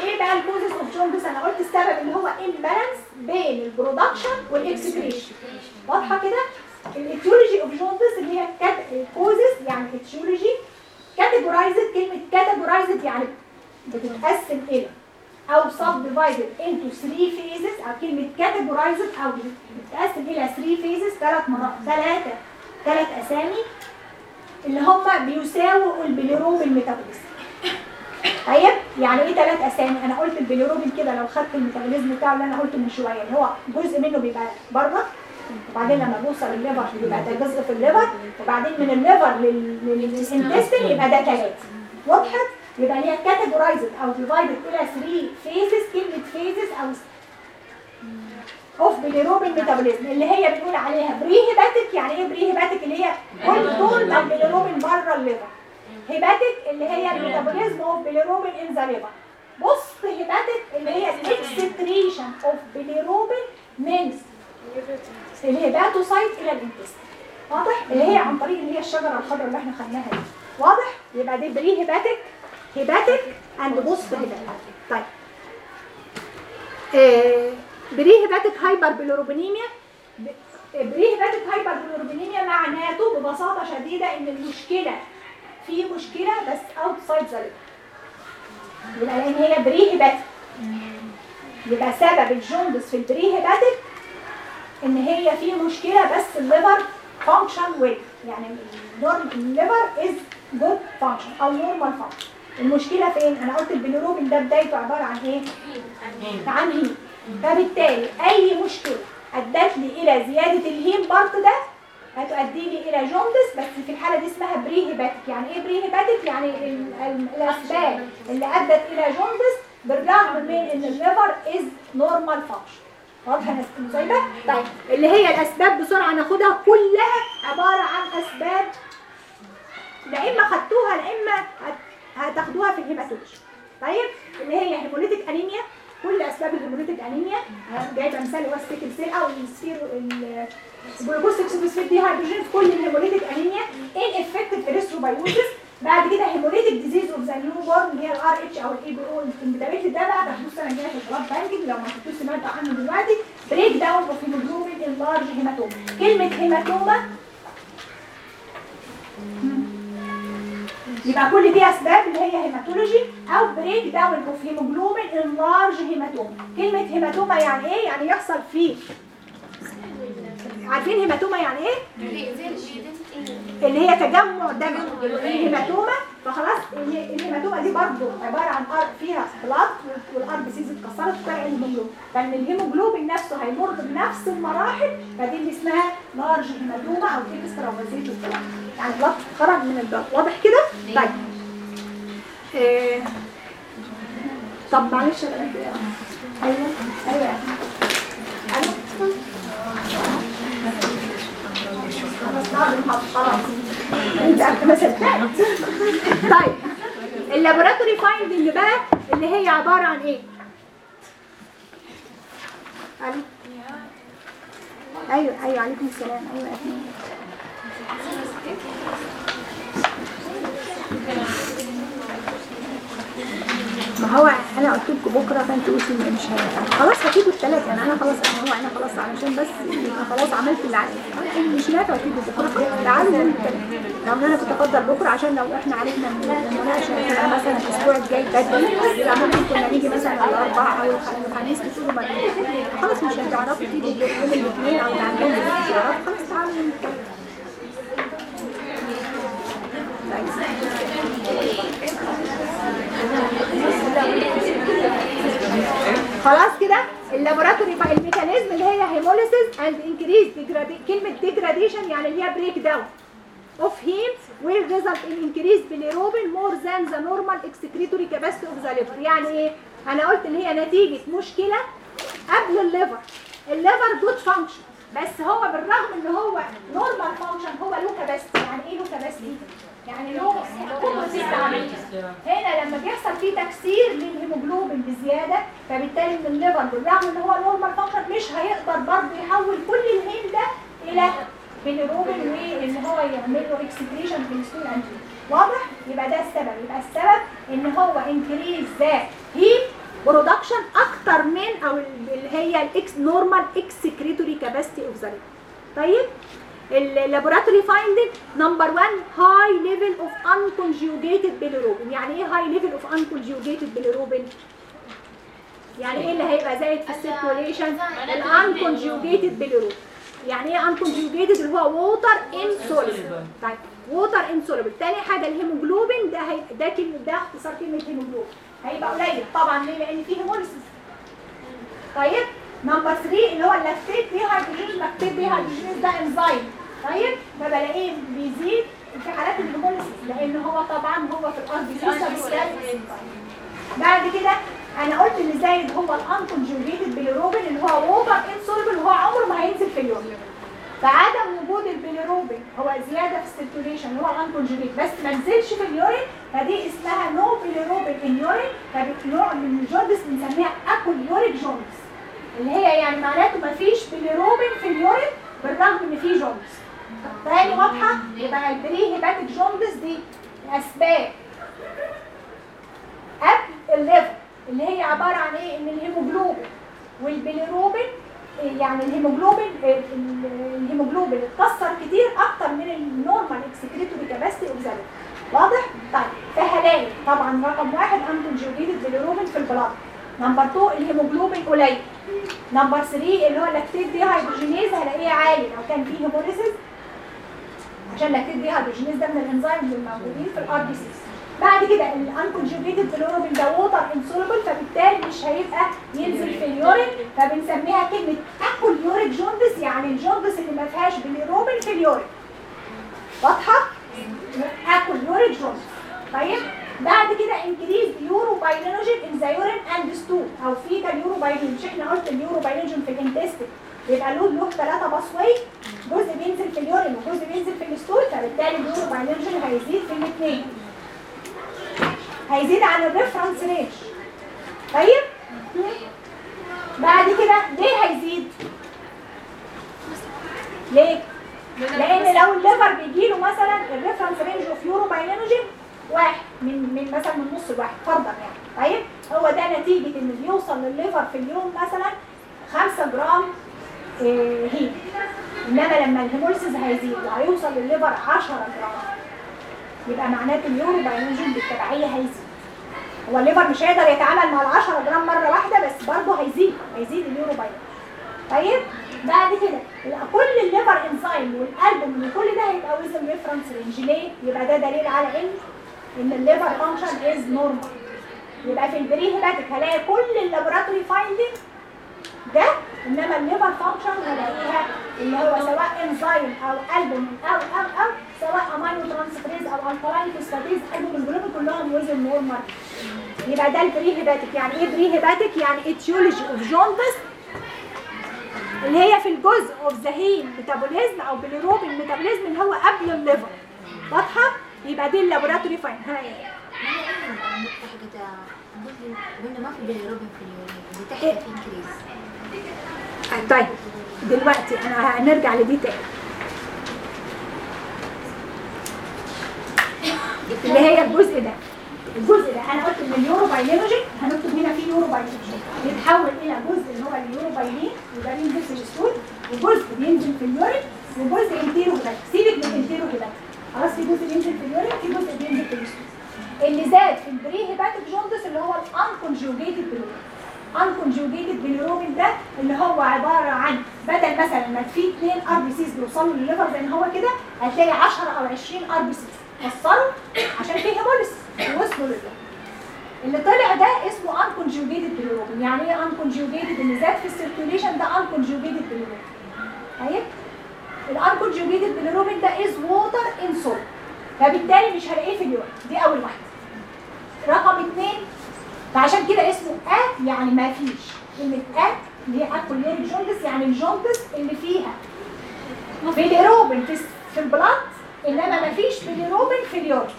إيه بقى ال causes of jaundice أنا قلت السبب اللي هو imbalance بين ال production وال excretion واضحة كده؟ ال etiology of jaundice اللي هي ال causes يعني etiology categorized كلمة categorized يعني بتتقسم إلى أو divided into 3 phases أو كلمة categorized أو بتتقسم إلى 3 phases ثلاث مرات ثلاثة ثلاث أسامي اللي هم بيساووا ال bilirubin metabolism طيب؟ يعني إيه ثلاث أسامي؟ أنا قلت البيليروبين كده لو خدت ال metabolism بتاعه اللي أنا قلته من شوية اللي هو جزء منه بيبقى بره وبعدين لما بوصل ال liver بيبقى ده جزء في ال liver وبعدين من ال liver لل- لل intestine يبقى ده ثلاثة وضحت يبقى هي categorized أو divided إلى 3 phases كلمة phases أو of bilirubin metabolism اللي هي بنقول عليها pre-hepatic يعني إيه pre-hepatic اللي هي كل طول ما البيليروبين بره ال liver. hepatic اللي هي ال metabolism of bilirubin in the liver post-hepatic اللي هي ال excretion of bilirubin من ال hepatocyte إلى ال intestine واضح؟ اللي هي عن طريق اللي هي الشجرة الخضراء اللي إحنا خدناها دي. واضح؟ يبقى دي pre-hepatic hepatic and post-hepatic طيب بري هيباتيك هايبر بيليروبينيميا بري هيباتيك هايبر بيليروبينيميا معناته ببساطة شديدة إن المشكلة في مشكلة بس outside the يبقى لأن هي pre-hepatic يبقى سبب ال jaundice في ال pre-hepatic إن هي في مشكلة بس ال liver function well يعني ال liver is good function أو normal function المشكلة فين؟ أنا قلت البيليروبين ده بدايته عبارة عن إيه؟ عن heme فبالتالي أي مشكلة أدت لي إلى زيادة ال heme part ده هتؤدي لي إلى jaundice بس في الحالة دي اسمها pre-hepatic يعني إيه pre-hepatic يعني ال- ال- الأسباب اللي أدت إلى jaundice بالرغم من إن ال liver is normal function واضحه يا ناس؟ طيبه طيب اللي هي الأسباب بسرعة ناخدها كلها عبارة عن أسباب. لا إما خدتوها لا إما هتاخدوها في ال hematology طيب اللي هي hemolytic anemia. كل أسباب ال hemolytic anemia أنا جايبة مثال هو ال sickle cell أو السفير ال glucose six phosphate dehydrogen في كل ال hemolytic anemia. ineffective erythropoiesis بعد كده hemolytic disease of the newborn اللي هي ال RH أو ال ABO ال antibodies ده بقى تاخدوه السنة الجايه في ال blood banking. لو ما كنتوش سمعتوا عنه دلوقتي. breakdown of hemoglobin in large hematoma كلمة hematoma يبقى كل دي أسباب اللي هي hematology أو breakdown of hemoglobin in large hematoma كلمة hematoma يعني إيه؟ يعني يحصل فيه عارفين hematoma يعني إيه؟ اللي هي تجمع دم ال hematoma فخلاص ال- ال hematoma دي برضو عبارة عن فيها blood وال RBCs اتكسرت وطلع الهيموجلوبين فان الهيموجلوبين نفسه هيمر بنفس المراحل فدي اللي اسمها large hematoma أو extravasated يعني blood خرج من ال blood واضح كده؟ طيب. إيه. طب معلش. أيوه. أيوه. أيوه. طيب ال laboratory finding بقى اللي هي عبارة عن إيه؟ أيوه أيوه عليكم السلام. أيوه يا فندم. ما هو أنا قلت لكم بكره فانتوا إن مش هينفع خلاص هتيجوا الثلاث يعني أنا خلاص أنا هو أنا خلاص علشان بس أنا خلاص عملت اللي عليا. مش نافع تيجوا بكرة. تعالوا نقول الثلاث لو أنا كنت أفضل بكرة عشان لو إحنا عرفنا إن المناقشه مثلا الأسبوع الجاي بدري يبقى ممكن كنا نيجي مثلا الاربعاء أو الخ- الخميس تقولوا ما خلاص مش هتعرفوا تيجوا يوم الاثنين أو اللي عندهم خلاص تعالوا نتكلم خلاص كده؟ ال laboratory ال mechanism اللي هي hemolysis and increase كلمة degradation يعني اللي هي breakdown of heme will result in increased bilirubin more than the normal excretory capacity of the liver. يعني إيه؟ أنا قلت ان هي نتيجة مشكلة قبل ال liver. ال liver good function بس هو بالرغم إن هو normal function هو له capacity يعني إيه له capacity يعني له capacity عمليه هنا لما بيحصل فيه تكسير للهيموجلوبين بزيادة فبالتالي ان ال liver بالرغم إن هو normal function مش هيقدر برضه يحول كل ال heme ده إلى بالروبين وإن هو يعمل له excretion في ال stool واضح؟ يبقى ده السبب. يبقى السبب إن هو increase the heme production أكتر من أو اللي هي ال ex- normal excretory capacity of the طيب؟ ال laboratory finding number 1 high level of unconjugated bilirubin يعني إيه high level of unconjugated bilirubin يعني إيه اللي هيبقى زايد في ال circulation ال unconjugated bilirubin يعني إيه unconjugated اللي هو water insoluble. طيب water insoluble. تاني حاجة الهيموجلوبين ده هي ده كلمة ده اختصار كلمة هيموجلوبين هيبقى قليل طبعا. ليه؟ لأن فيه hemolysis طيب number 3 اللي هو ال lactate dehydrogenase lactate dehydrogenase ده انزيم. طيب فبلاقيه بيزيد في حالات ال hemolysis لأن هو طبعا هو في الأرض فيه بعد كده أنا قلت إن زايد هو ال unconjugated bilirubin اللي هو water insoluble هو عمره ما هينزل في اليوم. فعدم وجود البيليروبين هو زيادة في ال circulation اللي هو ال unconjugated بس ما نزلش في ال urine فدي اسمها no bilirubin in urine فنوع من ال jaundice بنسميها acholuric jaundice اللي هي يعني معناته ما فيش بيليروبين في ال urine بالرغم إن في jaundice تاني واضحة؟ يبقى ال prehepatic jaundice دي أسباب. قبل ال liver اللي هي عبارة عن إيه؟ إن الهيموجلوبين والبيليروبين يعني الهيموجلوبين الهيموجلوبين اتكسر كتير أكتر من ال normal excretory capacity of واضح؟ طيب فهلاقي. طبعا رقم واحد unconjugated bilirubin في ال blood number 2 الهيموجلوبين قليل. number 3 اللي هو lactate dehydrogenase هلاقيه عالي. لو كان فيه hemolysis عشان lactate dehydrogenase ده من ال enzymes الموجودين في ال RBCs بعد كده ال unconjugated bilirubin ده water insoluble فبالتالي مش هيبقى ينزل في ال urine فبنسميها كلمة acholuric jaundice يعني ال jaundice اللي ما فيهاش باليروبين في ال urine. واضحة؟ acholuric jaundice. طيب؟ بعد كده increase urobilinogen in the urine and stool أو fecal urobilinogen مش إحنا قلت ال urobilinogen في ال intestine يبقى له له ثلاثة pathway جزء بينزل في ال urine وجزء بينزل في ال stool فبالتالي ال urobilinogen هيزيد في الاثنين هيزيد عن ال reference range طيب؟ بعد كده ليه هيزيد؟ ليه؟ لأن لو ال liver بيجي له مثلا ال reference range of urobilinogen واحد من من مثلا من نص الواحد فرضا يعني. طيب هو ده نتيجة إن بيوصل للل liver في اليوم مثلا 5 جرام إيه heme إنما لما ال hemolysis هيزيد وهيوصل للل liver 10 جرام يبقى معناته ال urobilinogen بالتبعيه هيزيد. هو ال liver مش هيقدر يتعامل مع ال 10 جرام مرة واحدة بس برضه هيزيد هيزيد ال urobilinogen طيب بعد كده كل ال liver enzyme وال albumin وكل ده هيبقى within reference range ليه؟ يبقى ده دليل على إن إن ال liver function is normal يبقى في ال prehepatic هلاقي كل ال laboratory finding ده إنما ال liver function هلاقيها اللي هو سواء انزيم أو البوم أو أو أو سواء aminotransferase أو alkaline phosphatase albumin globulin كلهم within normal يبقى ده ال prehepatic يعني إيه prehepatic يعني etiology of jaundice اللي هي في الجزء of the heme metabolism أو bilirubin metabolism اللي هو قبل ال liver. واضحة؟ يبقى دي ال laboratory finding. ما في في ال urine بتحت في increase طيب دلوقتي أنا هنرجع لدي تاني. اللي هي الجزء ده. الجزء ده أنا قلت ان ال urobilinogen هنكتب هنا في urobilinogen يتحول إلى جزء اللي هو ال urobilin وده بينزل في ال stool وجزء بينزل في ال urine وجزء enterohepatic سيبك من ال enterohepatic خلاص في جزء بينزل في ال urine في جزء بينزل في ال stool اللي زاد في ال prehepatic jaundice اللي هو ال unconjugated باليورين unconjugated bilirubin ده اللي هو عبارة عن بدل مثلا ما في اثنين ار بي سيز بيوصلوا للليفر زي ما هو كده هتلاقي 10 أو 20 RBCs وصلوا عشان في hemolysis ووصلوا لل liver اللي طلع ده اسمه unconjugated bilirubin يعني إيه unconjugated؟ اللي زاد في ال circulation ده unconjugated bilirubin طيب؟ ال unconjugated bilirubin ده is water insoluble فبالتالي مش هلاقيه في ال urine دي أول واحدة. رقم اثنين فعشان كده اسمه آ يعني ما فيش. كلمة آ اللي هي acholuric jaundice يعني ال jaundice اللي فيها. بيليروبين في في إنما ما فيش بيليروبين في ال urine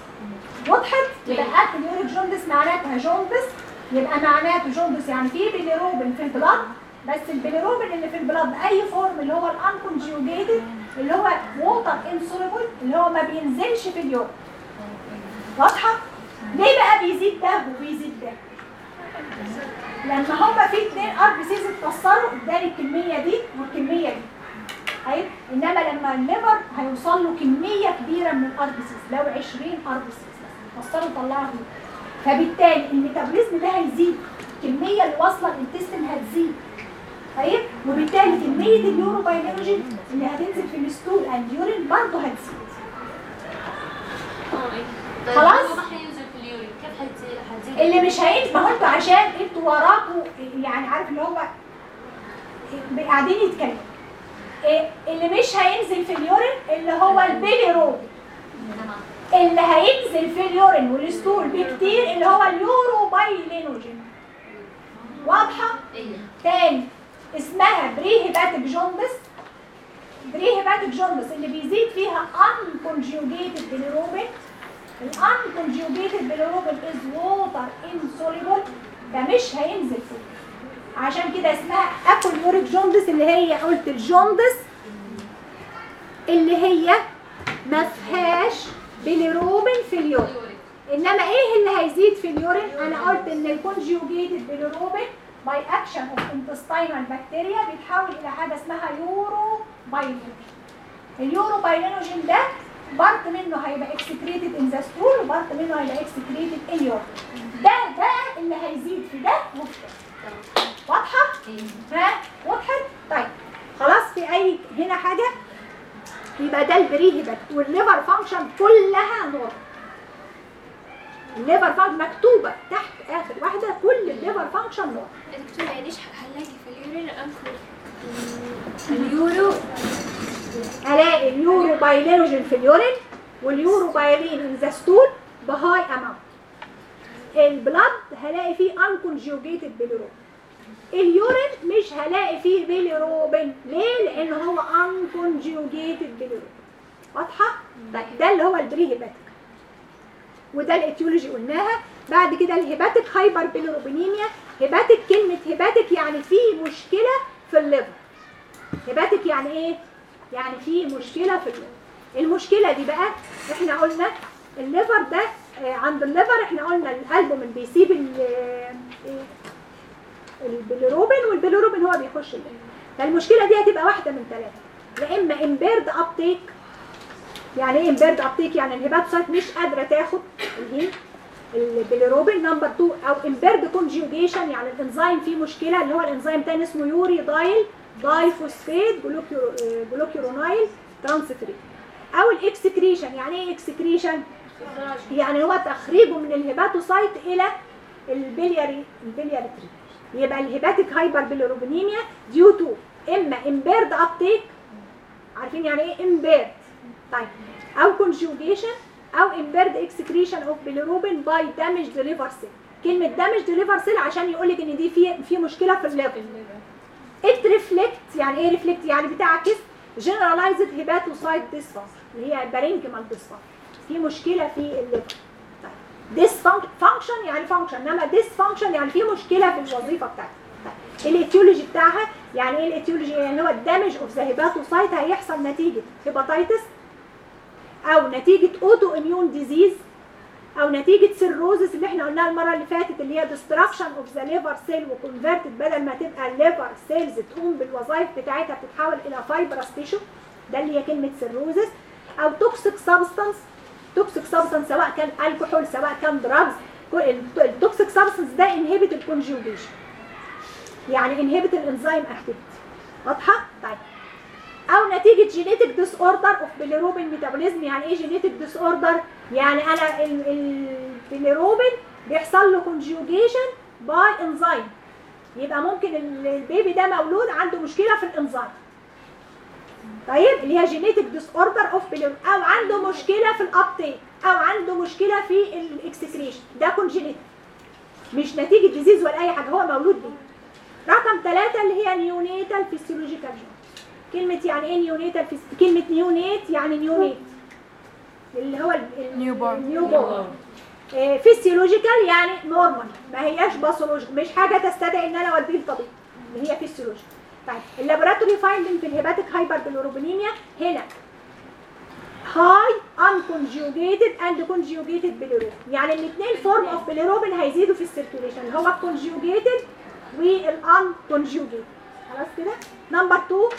وضحت؟ يبقى acholuric jaundice معناتها jaundice يبقى معناته jaundice يعني فيه بيليروبين في ال blood. بس البيليروبين اللي في ال blood أي form اللي هو ال unconjugated اللي هو water insoluble اللي هو ما بينزلش في ال urine واضحة؟ ليه بقى بيزيد ده وبيزيد ده؟ لما هما في اتنين RBCs اتكسروا اداني الكمية دي والكمية دي. طيب؟ إنما لما ال liver هيوصل له كمية كبيرة من ال RBCs لو 20 RBCs اتكسروا طلعوا فبالتالي ال metabolism ده هيزيد الكميه اللي واصله لل intestine هتزيد. طيب وبالتالي كمية ال urobilinogen اللي هتنزل في ال stool and urine برضه هتزيد. طيب خلاص؟ هو ما حينزل في اليورين كيف حتزيد حتزيد اللي مش هينزل ما هو أنتوا عشان أنتوا وراكوا يعني عارف اللي هو قاعدين يتكلموا. إيه اللي مش هينزل في ال urine اللي هو البيليروبين اللي هينزل في ال urine وال stool بكتير اللي هو ال urobilinogen واضحة؟ أيوه تاني. اسمها prehepatic jaundice prehepatic jaundice اللي بيزيد فيها unconjugated bilirubin. ال unconjugated bilirubin is water insoluble. ده مش هينزل فيه عشان كده اسمها acholuric jaundice اللي هي قلت ال jaundice اللي هي ما فيهاش بيليروبين في ال urine. إنما إيه اللي هيزيد في ال urine؟ أنا قلت إن ال conjugated bilirubin by action of intestinal bacteria بيتحول إلى حاجة اسمها urobilinogen. ال urobilinogen ده part منه هيبقى excreted in the stool و part منه هيبقى excreted in urine ده ده اللي هيزيد في ده وفي ده واضحه ها؟ وضحت طيب خلاص في أي هنا حاجة؟ يبقى ده ال prehepatic وال liver function كلها normal. ال liver function مكتوبة تحت آخر واحدة كل ال liver function normal دكتور يعني إيش هنلاقي في ال urine انكل اليورو. الاقي ال uro في ال urine وال urobilin in the stool ب high amount ال blood هلاقي فيه unconjugated bilirubin ال urine مش هلاقي فيه بيليروبين ليه؟ لأن هو unconjugated bilirubin واضحة؟ طيب ده اللي هو ال prehepatic. وده ال etiology قلناها. بعد كده ال hepatic hyperbilirubinemia hepatic كلمة hepatic يعني في مشكلة في ال liver. hepatic يعني إيه؟ يعني في مشكلة في ال liver. المشكلة دي بقى إحنا قلنا ال liver ده آه، عند ال liver إحنا قلنا الالبومين بيسيب ال- آه، والبيليروبين هو بيخش ال liver. فالمشكلة دي هتبقى واحدة من ثلاثة يا إما impaired uptake يعني إيه impaired uptake؟ يعني ال hepatocyte مش قادرة تاخد ال heme ال bilirubin نمبر 2 أو impaired conjugation يعني الإنزيم فيه مشكلة اللي هو الإنزيم تاني اسمه uridyl آه، glucuronyl transferase أو ال excretion يعني إيه excretion؟ يعني هو تخريجه من ال hepatocyte إلى ال biliary ال biliary يبقى ال hepatic hyperbilirubinemia due to إما impaired uptake عارفين يعني إيه impaired طيب. أو conjugation أو impaired excretion of bilirubin by damaged liver cell. كلمة damaged liver cell عشان يقولك إن دي في في مشكلة في ال liver. It reflect يعني إيه reflect يعني بتعكس generalized hepatocyte dysfunction اللي هي parenchymal dysfunction. في مشكلة في ال liver. طيب. Dysfunction يعني function إنما dysfunction يعني في مشكلة في الوظيفة بتاعتها طيب. ال etiology بتاعها يعني إيه ال etiology يعني هو ال damage of the hepatocyte هيحصل نتيجة hepatitis أو نتيجة autoimmune disease أو نتيجة cirrhosis اللي إحنا قلناها المرة اللي فاتت اللي هي destruction of the liver cell و converted بدل ما تبقى ال liver cells تقوم بالوظائف بتاعتها بتتحول إلى fibrous tissue ده اللي هي كلمة cirrhosis أو toxic substance toxic substance سواء كان الكحول سواء كان drugs ال toxic substance ده inhibit ال conjugation يعني inhibit ال enzyme activity واضحة؟ طيب. أو نتيجة genetic disorder of bilirubin metabolism يعني إيه genetic disorder يعني أنا البيليروبين بيحصل له conjugation by enzyme يبقى ممكن ال- ال baby ده مولود عنده مشكلة في الإنزيم. طيب اللي هي genetic disorder of أو عنده مشكلة في ال uptake أو عنده مشكلة في ال excretion ده congenital مش نتيجة disease ولا أي حاجة هو مولود بيه. رقم ثلاثة اللي هي neonatal physiological كلمة يعني إيه neonatal. كلمة neonate يعني neonate اللي هو ال newborn physiological يعني normal ما هياش pathological مش حاجة تستدعي إن أنا أوديه للطبيب اللي هي physiological طيب ال laboratory finding في ال hepatic hyperbilirubinemia هنا. high unconjugated and conjugated bilirubin. يعني الاثنين form of bilirubin هيزيدوا في ال circulation اللي هو ال conjugated وال unconjugated خلاص كده؟ number 2 آه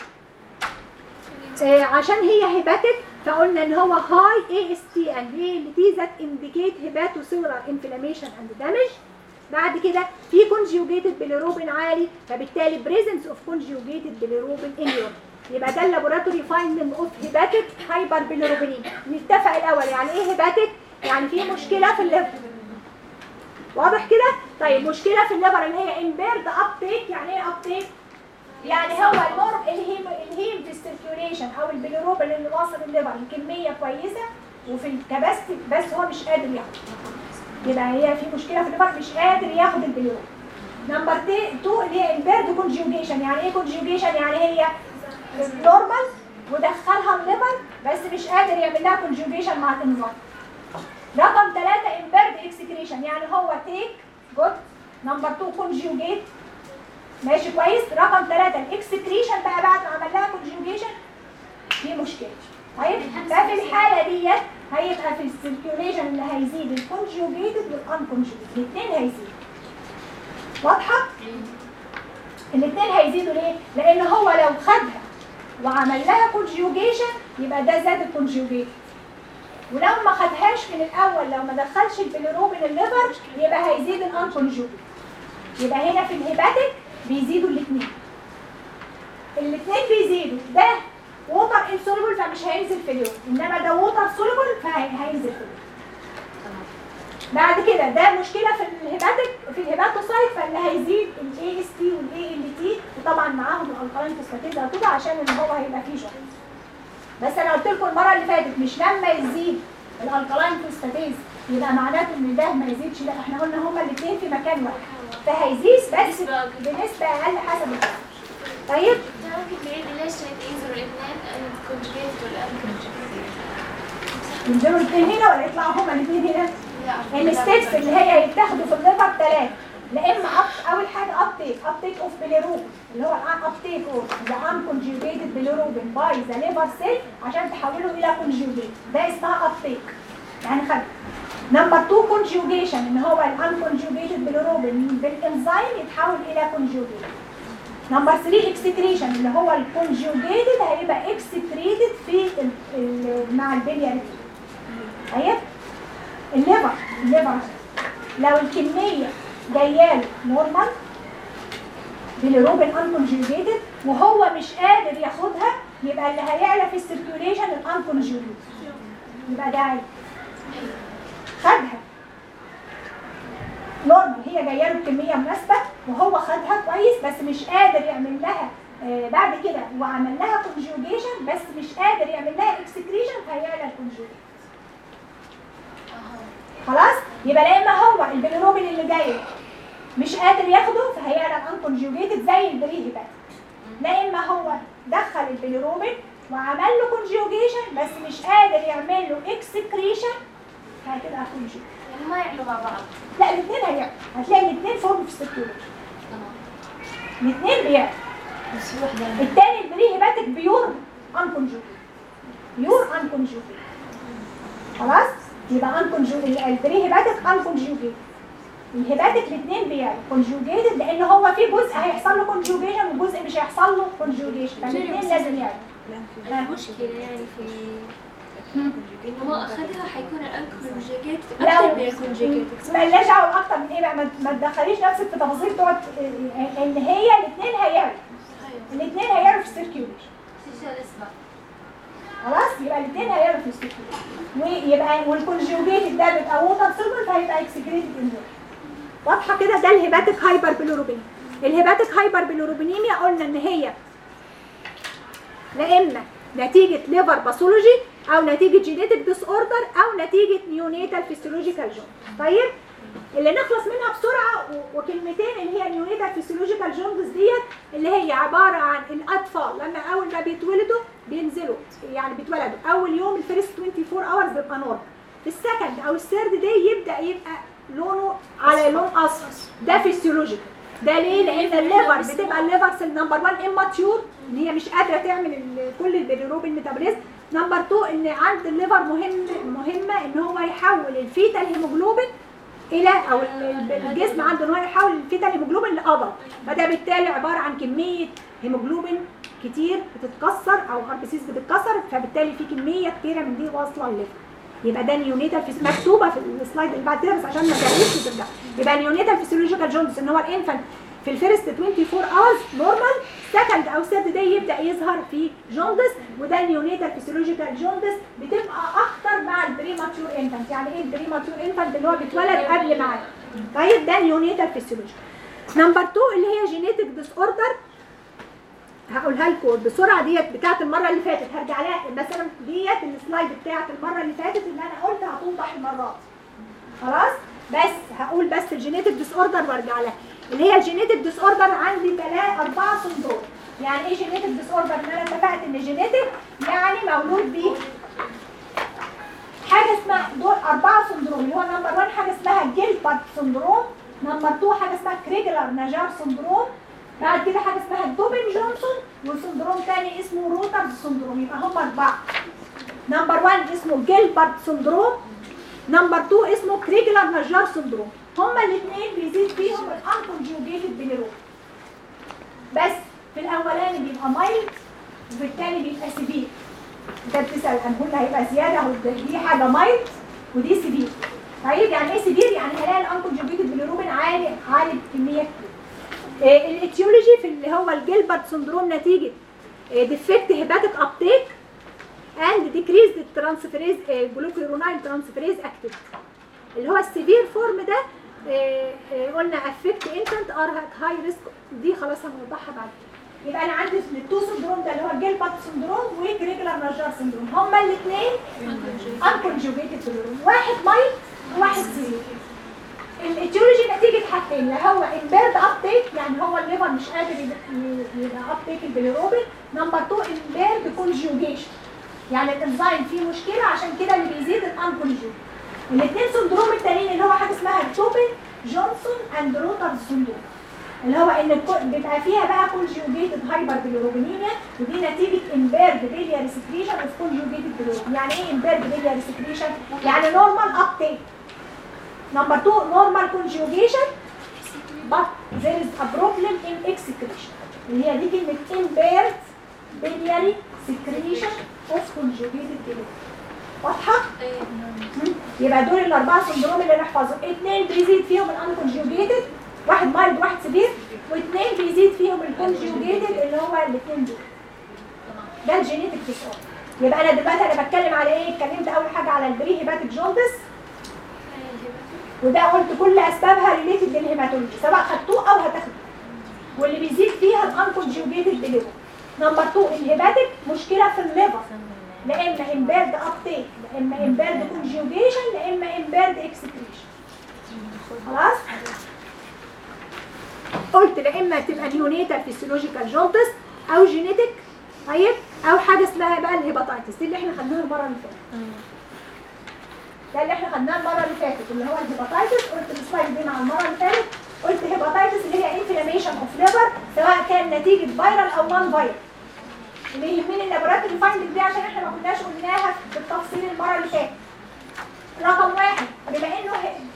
عشان هي hepatic فقلنا إن هو high AST ان هي اللي دي that indicate hepatocellular inflammation and damage بعد كده في conjugated bilirubin عالي فبالتالي presence of conjugated bilirubin in urine يبقى ده ال laboratory finding of hepatic hyperbilirubinemia نتفق الأول يعني إيه hepatic يعني في مشكلة في ال liver. واضح كده؟ طيب مشكلة في ال liver اللي هي impaired uptake يعني إيه uptake يعني هو المور ال heme ال heme في أو البيليروبين اللي واصل ال liver الكميه كويسة وفي ال capacity بس هو مش قادر ياخد. يبقى هي في مشكلة في ال liver مش قادر ياخد ال bilirubin number 2 اللي هي impaired conjugation يعني إيه conjugation يعني هي normal ودخلها ال liver بس مش قادر يعمل لها conjugation مع الانزيم رقم ثلاثة impaired excretion يعني هو take good number 2 conjugate ماشي كويس؟ رقم ثلاثة ال excretion بقى بعد ما عمل لها conjugation دي مشكلة. طيب ففي الحالة ديت هيبقى في ال circulation اللي هيزيد ال conjugated وال unconjugated الاثنين هيزيدوا. واضحة؟ الاثنين هيزيدوا ليه؟ لأن هو لو خدها وعمل لها conjugation يبقى ده زاد ال conjugate ولو ما خدهاش من الأول لو ما دخلش ال bilirubin ال liver يبقى هيزيد ال unconjugate يبقى هنا في ال hepatic بيزيدوا الاثنين الاثنين بيزيدوا. ده water insoluble فمش هينزل في اليوم. إنما ده water soluble فهينزل في اليوم. بعد كده ده مشكلة في ال hepatic في ال hepatocyte فاللي هيزيد ال AST وال ALT وطبعا معاهم ال alkaline phosphatase كده عشان إن هو هيبقى فيه شغل بس أنا قلت لكم المرة اللي فاتت مش لما يزيد ال alkaline phosphatase يبقى معناته إن ده ما يزيدش لا إحنا قلنا هما الاثنين في مكان واحد. فهيزيد بس بنسبة أقل حسب. طيب؟ ليش ينزلوا الاثنين هنا ولا يطلعوا هما الاثنين هنا؟ لا. ال steps اللي هي يتاخدوا في ال liver ثلاثة لا إما up أول حاجة uptake uptake of bilirubin اللي هو ال un uptake of the unconjugated bilirubin by the liver cell عشان تحوله إلى conjugate ده اسمها uptake يعني خد. number 2 conjugation ان هو ال unconjugated bilirubin بال enzyme يتحول إلى conjugate number 3 excretion اللي هو ال conjugated هيبقى excreted في مع ال biliary tree طيب ال liver ال liver لو الكميه جاية له normal bilirubin unconjugated وهو مش قادر ياخدها يبقى اللي هيعلى في ال circulation ال unconjugated يبقى ده عادي. خدها. normal هي جاية له بكميه مناسبة وهو خدها كويس بس مش قادر يعمل لها آه بعد كده وعمل لها conjugation بس مش قادر يعمل لها excretion فهيعلى ال conjugate خلاص؟ يبقى لا إما هو البيليروبين اللي جاي مش قادر ياخده فهيعلى unconjugated زي ال prehepatic لا إما هو دخل البيليروبين وعمل له conjugation بس مش قادر يعمل له excretion فهتبقى conjugate يعني ما يعلوا مع بعض. لا الاثنين هيعلوا هتلاقي الاثنين form في ال circulation الاثنين بيعلوا بس في واحدة الثاني ال prehepatic pure unconjugate pure unconjugate خلاص؟ يبقى unconjugate ال prehepatic unconjugate ال hepatic الاثنين بيعلوا conjugated لأن هو في جزء هيحصل له conjugation وجزء مش هيحصل له conjugation فالاثنين لازم يعلوا المشكلة يعني في ما أخذها حيكون ال unconjugate أكثر من ال conjugate مالناش دعوه أكتر من إيه بقى. ما- تدخليش نفسك في تفاصيل تقعد إن هي الاثنين هيعلوا الاثنين هيعلوا في ال circulation خلاص يبقى الاثنين في ال circulation ويبقى وال conjugated ده بيبقى water soluble فهيبقى excreted in urine واضحة كده؟ ده ال hepatic hyperbilirubinemia ال hepatic hyperbilirubinemia قلنا إن هي لا إما نتيجة liver pathology أو نتيجة genetic disorder أو نتيجة neonatal physiological jaundice طيب اللي نخلص منها بسرعة وكلمتين اللي هي neonatal physiological jaundice ديت اللي هي عبارة عن الأطفال لما أول ما بيتولدوا بينزلوا يعني بيتولدوا. أول يوم ال first 24 hours بيبقى normal في ال second أو ال third day يبدأ يبقى لونه على لون أصفر. ده physiological ده ليه؟ لأن ال liver بتبقى ال liver cell number 1 immature إن هي مش قادرة تعمل كل ال bilirubin metabolism. Number 2 إن عند ال liver مهم مهمة إن هو يحول ال fetal hemoglobin إلى أو ال- ال- الجسم عنده إن هو يحول ال fetal hemoglobin ل adult فده بالتالي عبارة عن كمية هيموجلوبين كتير بتتكسر أو RBCs بتتكسر فبالتالي في كمية كتيرة من دي واصلة للل liver يبقى ده neonatal مكتوبه في ال slide اللي بعد كده بس عشان ما تعيش وترجع يبقى neonatal physiological jaundice إن هو ال infant في ال first 24 hours normal second أو third day يبدأ يظهر في jaundice وده neonatal physiological jaundice بتبقى أكتر مع ال premature infant يعني إيه ال premature infant اللي هو بيتولد قبل معاده طيب ده neonatal physiological number 2 اللي هي genetic disorder هقولها لكم بسرعة ديت بتاعت المرة اللي فاتت. هرجع لها مثلا ديت ال slide بتاعت المرة اللي فاتت اللي أنا قلت هتوضح المرة. خلاص؟ بس هقول بس ال genetic disorder وأرجع لها. اللي هي ال genetic disorder عندي ثلاثة أربعة syndrome يعني إيه genetic disorder إن أنا اتفقت إن genetic يعني مولود بيه. حاجة اسمها دول أربعة syndrome اللي هو number 1 حاجة اسمها Gilbert syndrome number 2 حاجة اسمها Crigler-Najjar syndrome بعد كده حاجة اسمها Dubin-Johnson و syndrome تاني اسمه Rotor's syndrome يبقى هم أربعة. Number 1 اسمه Gilbert syndrome number 2 اسمه Crigler-Najjar syndrome هما الاثنين بيزيد فيهم ال unconjugated bilirubin بس في الأولاني بيبقى mild وفي الثاني بيبقى severe انت بتسأل الانبول هيبقى زيادة أهو دي حاجة mild ودي severe طيب يعني إيه severe يعني هلاقي ال unconjugated bilirubin عالي عالي بكمية. إيه ال etiology في اللي هو ال Gilbert syndrome نتيجة defect hepatic uptake and decrease ال transferase glucuronyl transferase active اللي هو ال severe form ده قلنا affect infant are high risk دي خلاص هنوضحها بعد. كده. يبقى أنا عندي ال two syndrome ده اللي هو ال Gilbert syndrome وال Crigler-Najjar syndrome هما الاثنين unconjugated syndrome واحد mild وواحد severe ال etiology نتيجة حاجتين. لا هو impaired uptake يعني هو ال liver مش قادر يبقى uptake ال bilirubin number 2 impaired conjugation يعني الإنزيم فيه مشكلة عشان كده اللي بيزيد ال unconjugation الاثنين syndrome التانيين اللي هو حاجة اسمها ال Dubin-Johnson and Rotor syndrome اللي هو إن بيبقى فيها بقى conjugated hyperbilirubinemia ودي نتيجة impaired biliary secretion of conjugated bilirubin يعني إيه impaired biliary secretion يعني normal uptake Number two, normal conjugation, but there is a problem in excretion. اللي هي دي كلمة impaired biliary secretion of conjugated bilirubin. واضحة؟ مم. يبقى دول الأربعة syndrome اللي نحفظهم، اتنين بيزيد فيهم ال unconjugated، واحد mild واحد severe، واثنين بيزيد فيهم ال conjugated اللي هو الاثنين دول. ده ال genetic disorder. يبقى أنا دلوقتي أنا بتكلم على إيه؟ اتكلمت أول حاجة على ال prehepatic jaundice وده قلت كل أسبابها related لل hematology سواء خدتوه أو هتاخدوه واللي بيزيد فيها ال unconjugated ب liver number 2 ال hepatic مشكلة في ال liver لا إما impaired uptake لا إما impaired conjugation لا إما impaired excretion خلاص؟ قلت لا إما تبقى neonatal physiological jaundice أو genetic طيب؟ أو حاجة اسمها بقى ال hepatitis دي اللي إحنا خدناها المرة اللي فاتت. ده اللي إحنا خدناه المرة اللي فاتت اللي هو ال hepatitis قلت ال slide دي مع المرة اللي فاتت. قلت hepatitis اللي هي inflammation of liver سواء كان نتيجة viral أو non-viral اللي يهمني ال laboratory finding دي عشان إحنا ما كناش قلناها بالتفصيل المرة اللي فاتت رقم واحد بما إنه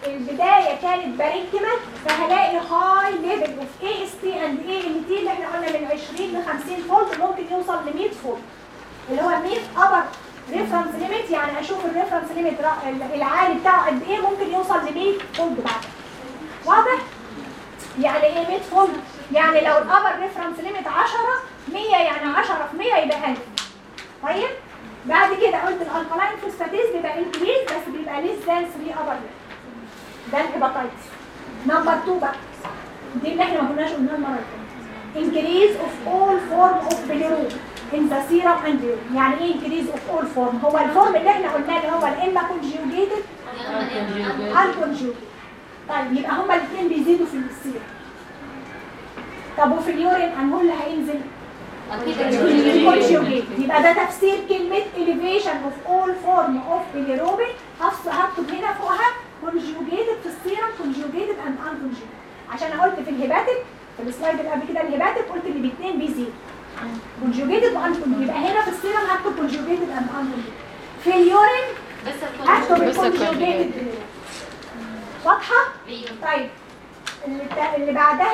البداية كانت parenchymal فهلاقي هاي ليفل اوف اي اس تي اند اي ال تي اللي إحنا قلنا من 20 ل 50 fold ممكن يوصل ل 100 fold اللي هو 100 upper reference limit يعني أشوف ال reference limit العالي بتاعه قد إيه ممكن يوصل ل 100 fold بعد واضح؟ يعني إيه 100 fold؟ يعني لو ال upper reference limit 10 100 يعني 10 في 100 يبقى 1000 طيب؟ بعد كده قلت ال alkaline phosphatase بيبقى increase بس بيبقى less than 3 upper ده ال hepatitis number 2 بقى. دي اللي إحنا ما كناش قلناها المرة اللي فاتت of all form of bilirubin in the serum and urine. يعني إيه increase of all form هو ال form اللي إحنا قلناه اللي هو ال يا إما conjugated unconjugated. طيب يبقى هما الاثنين بيزيدوا في السيرم طب وفي ال urine انهو اللي هينزل؟ conjugated يبقى ده تفسير كلمة elevation of all form of bilirubin هكتب هنا فوقها conjugated في ال serum conjugated and unconjugated. عشان أنا قلت في ال hepatic في ال slide اللي قبل كده ال hepatic قلت اللي الاثنين بيزيد conjugated و unconjugated يبقى هنا في السيرم هكتب conjugated and unconjugated. في ال urine بس هكتب ال conjugated واضحة؟ طيب. اللي بعدها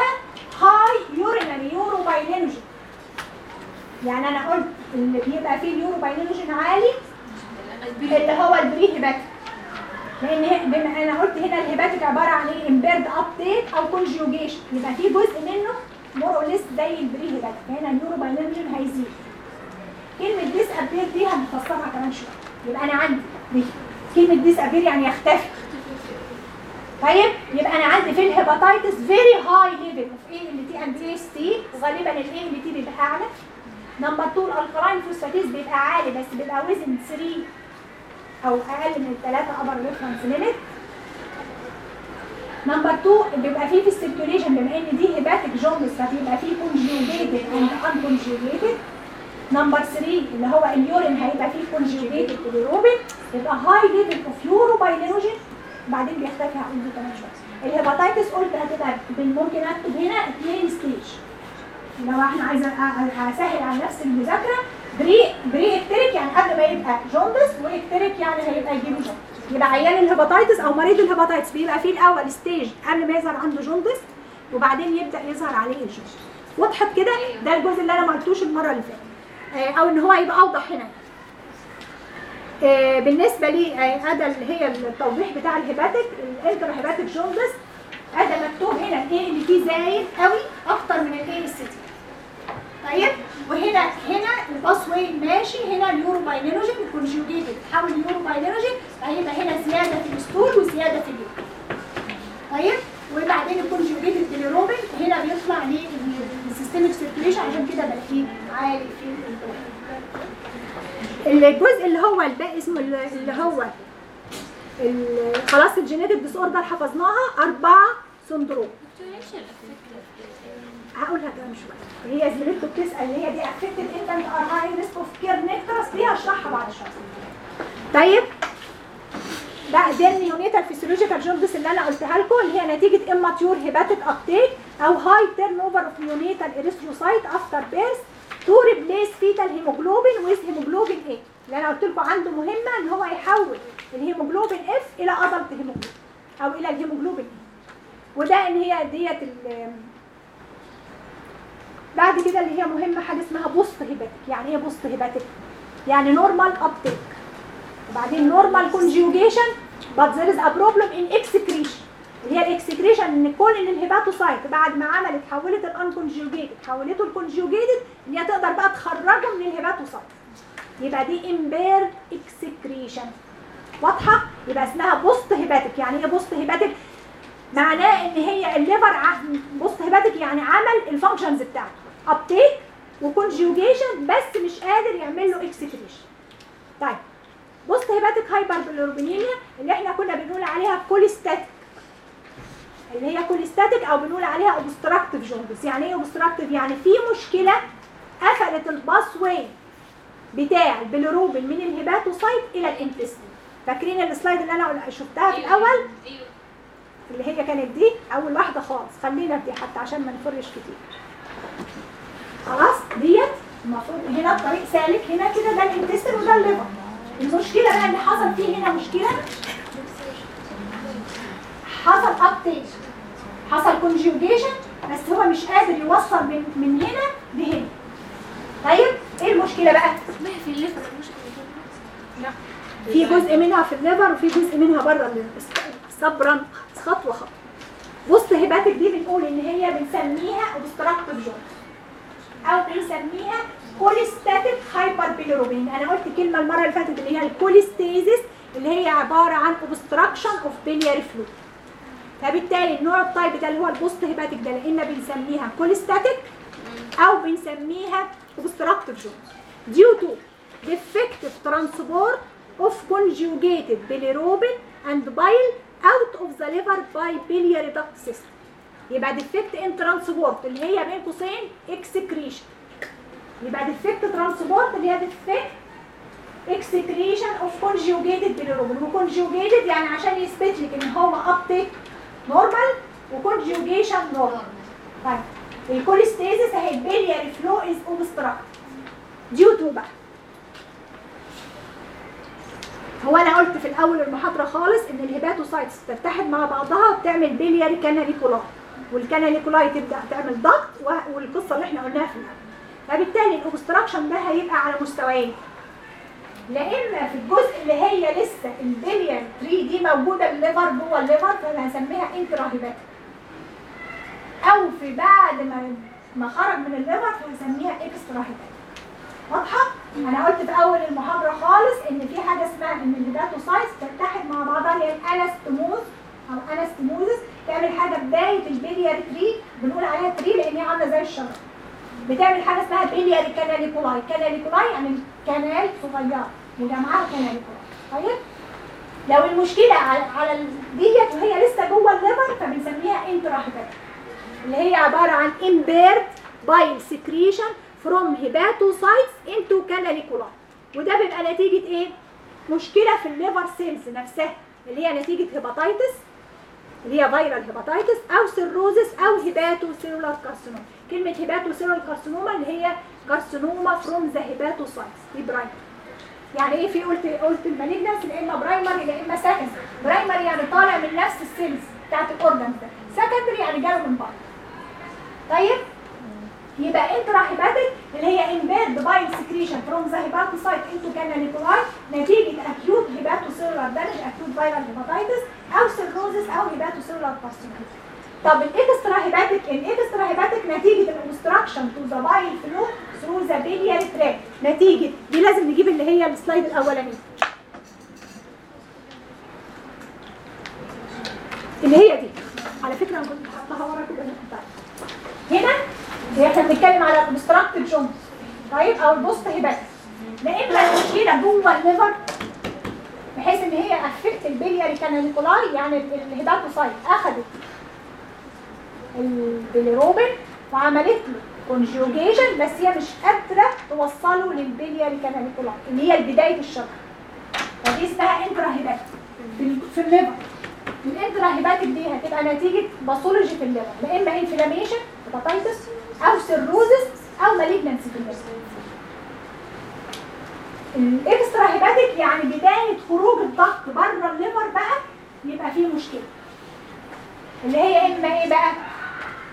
high urinary urobilinogen يعني أنا قلت اللي بيبقى فيه ال urobilinogen عالي اللي هو ال prehepatic. لأن بما أنا قلت هنا ال hepatic عبارة عن إيه؟ impaired uptake أو conjugation يبقى في جزء منه more or less زي ال pre-hepatic. فهنا ال urobilinogen هيزيد. كلمة disappear دي هنفسرها كمان شوية. يبقى أنا عندي دي كلمة disappear يعني يختفي. طيب؟ يبقى أنا عندي في ال hepatitis very high level of ALT and AST غالبا ال ALT بيبقى اعلى number 2 ال alkaline phosphatase بيبقى عالي بس بيبقى وزن 3 أو أقل من 3 upper reference limit number 2 بيبقى فيه في ال circulation بما إن دي hepatic jaundice فبيبقى فيه conjugated and unconjugated number 3 اللي هو ال urine هيبقى فيه conjugated bilirubin يبقى high level of urobilinogen بعدين بيختفي دي كمان شوية. ال hepatitis قلت هتبقى ممكن أكتب هنا اثنين stage. لو إحنا عايزة اسهل على نفس المذاكرة. pre pre-icteric يعني قبل ما يبقى jaundice و icteric يعني هيبقى يجيله jaundice يبقى عيان ال hepatitis أو مريض ال hepatitis بيبقى فيه الأول stage قبل ما يظهر عنده jaundice وبعدين يبدأ يظهر عليه ال jaundice. وضحت كده؟ ده الجزء اللي أنا ما قلتوش المرة اللي فاتت. آه، أو إن هو يبقى أوضح هنا. بالنسبة لي آه، هذا اللي هي التوضيح بتاع ال hepatic ال intrahepatic jaundice. هذا مكتوب هنا ال ALT زايد قوي أكتر من ال AST طيب؟ وهنا هنا ال pathway ماشي هنا ال urobilinogen conjugated تحول ال urobilinogen فهيبقى هنا زيادة في ال stool وزيادة في ال urine طيب؟ وبعدين ال conjugated bilirubin هنا بيطلع لل systemic circulation عشان كده بلاقيه عالي. الجزء اللي هو الباقي اسمه اللي هو خلاص ال genetic disorder حفظناها اربعه syndrome هقولها كمان شوية. هي زميلته بتسال هي دي affected infant are high risk of kernicterus دي هشرحها بعد شوية. طيب. بقى دي ال neonatal physiological jaundice اللي أنا قلتها لكم اللي هي نتيجة immature hepatic uptake أو high turnover of neonatal erythrocyte after birth to replace fetal hemoglobin with hemoglobin A؟ اللي أنا قلت لكم عنده مهمة ان هو يحول ال hemoglobin F إلى adult hemoglobin أو إلى ال hemoglobin A وده إن هي ديت بعد كده اللي هي مهمة حاجة اسمها post-hepatic يعني إيه post-hepatic يعني normal uptake وبعدين normal conjugation but there is a problem in ال excretion إن كل إن ال hepatocyte بعد ما عملت حولت ال unconjugated حولته ال conjugated إن هي تقدر بقى تخرجه من ال hepatocyte يبقى دي impaired excretion واضحة؟ يبقى اسمها post-hepatic يعني إيه post-hepatic معناه إن هي ال liver post-hepatic يعني عمل ال functions بتاعته. uptake و conjugation بس مش قادر يعمل له excretion طيب post-hepatic hyperbilirubinemia اللي إحنا كنا بنقول عليها cholestatic اللي هي cholestatic أو بنقول عليها obstructive jaundice يعني إيه obstructive يعني في مشكلة قفلت ال pathway بتاع البيلروبين من ال hepatocyte إلى ال intestine فاكرين ال slide اللي أنا شفتها في الأول؟ اللي هي كانت دي؟ أول واحدة خالص. خلينا في دي حتى عشان ما نفرش كتير. خلاص؟ ديت المفروض هنا الطريق سالك هنا كده ده ال intestine وده ال liver. المشكلة بقى ان حصل فيه هنا مشكلة؟ حصل uptake حصل conjugation بس هو مش قادر يوصل من من هنا لهنا. طيب إيه المشكلة بقى؟ في ال liver المشكلة في جزء منها في ال liver وفي جزء منها بره صبرا خطوة خطوة. post-hepatic دي بنقول إن هي بنسميها obstructive jaundice أو بنسميها cholestatic hyperbilirubin أنا قلت كلمة المرة اللي فاتت اللي هي ال cholestasis اللي هي عبارة عن obstruction of biliary fluid فبالتالي النوع الطيب ده اللي هو ال post-hepatic ده لأن بنسميها cholestatic أو بنسميها obstructive jaundice due to defective transport of conjugated bilirubin and bile out of the liver by biliary duct system يبقى defect in transport اللي هي بين قوسين excretion يبقى defect transport اللي هي defect excretion of conjugated bilirubin و conjugated يعني عشان يثبت لك إن هو uptake normal و conjugation normal. طيب ال cholestasis أهي ال biliary flow is obstructed due to بقى. هو أنا قلت في الأول المحاضرة خالص إن ال hepatocytes تتحد مع بعضها وبتعمل biliary canaliculi وال canaliculi تبدأ تعمل ضغط والقصة اللي إحنا قلناها في الأول فبالتالي ال obstruction ده هيبقى على مستويين. لا اما في الجزء اللي هي لسه ال biliary tree دي موجودة ال liver جوه ال liver فهنسميها intrahepatic أو في بعد ما ما خرج من ال liver فهنسميها extrahepatic واضحة؟ أنا قلت في أول المحاضرة خالص إن في حاجة اسمها إن ال hepatocytes تتحد مع بعضها اللي هي ال anastomose أو anastomosis تعمل حاجة بداية ال biliary tree بنقول عليها 3 لأن هي عاملة زي الشجرة. بتعمل حاجة اسمها biliary canaliculi canaliculi يعني canal صغير وجمعها canaliculi طيب؟ لو المشكلة على على ديت وهي لسه جوه ال liver فبنسميها intra اللي هي عبارة عن impaired bile secretion from hepatocytes into canaliculi وده بيبقى نتيجة إيه؟ مشكلة في ال liver cells نفسها اللي هي نتيجة hepatitis اللي هي viral hepatitis أو cirrhosis أو hepatocellular carcinoma كلمة hepatocellular carcinoma اللي هي carcinoma from the hepatocytes دي يعني إيه في قلت قلت ال malignancy يا إما primary يا إما secondary primary يعني طالع من نفس ال cells بتاعت ال organ ده. secondary يعني جاله من بره طيب؟ يبقى intrahepatic اللي هي impaired bile secretion from the hepatocyte into canaliculi نتيجة acute hepatocellular damage acute viral hepatitis أو cirrhosis أو hepatocellular carcinoma طب ال extrahepatic ال extrahepatic نتيجة ال obstruction to the bile flow through the biliary tract نتيجة دي لازم نجيب اللي هي ال slide الأولاني. اللي هي دي. على فكرة أنا كنت حاطاها ورا كده. هنا إحنا بنتكلم على ال obstructive jaundice طيب أو ال post hepatic اما المشكلة جوه ال liver بحيث إن هي affect ال biliary canaliculi يعني ال hepatocyte أخذت البيليروبين وعملت له conjugation بس هي مش قادرة توصله لل biliary canaliculi اللي هي بداية الشرح فدي اسمها intrahepatic في ال- في ال liver. ال intrahepatic دي هتبقى نتيجة pathology في ال liver. لا إما inflammation hepatitis أو cirrhosis أو malignancy في ال liver. ال extrahepatic يعني بداية خروج ال duct بره ال liver بقى يبقى فيه مشكلة. اللي هي إما إيه بقى؟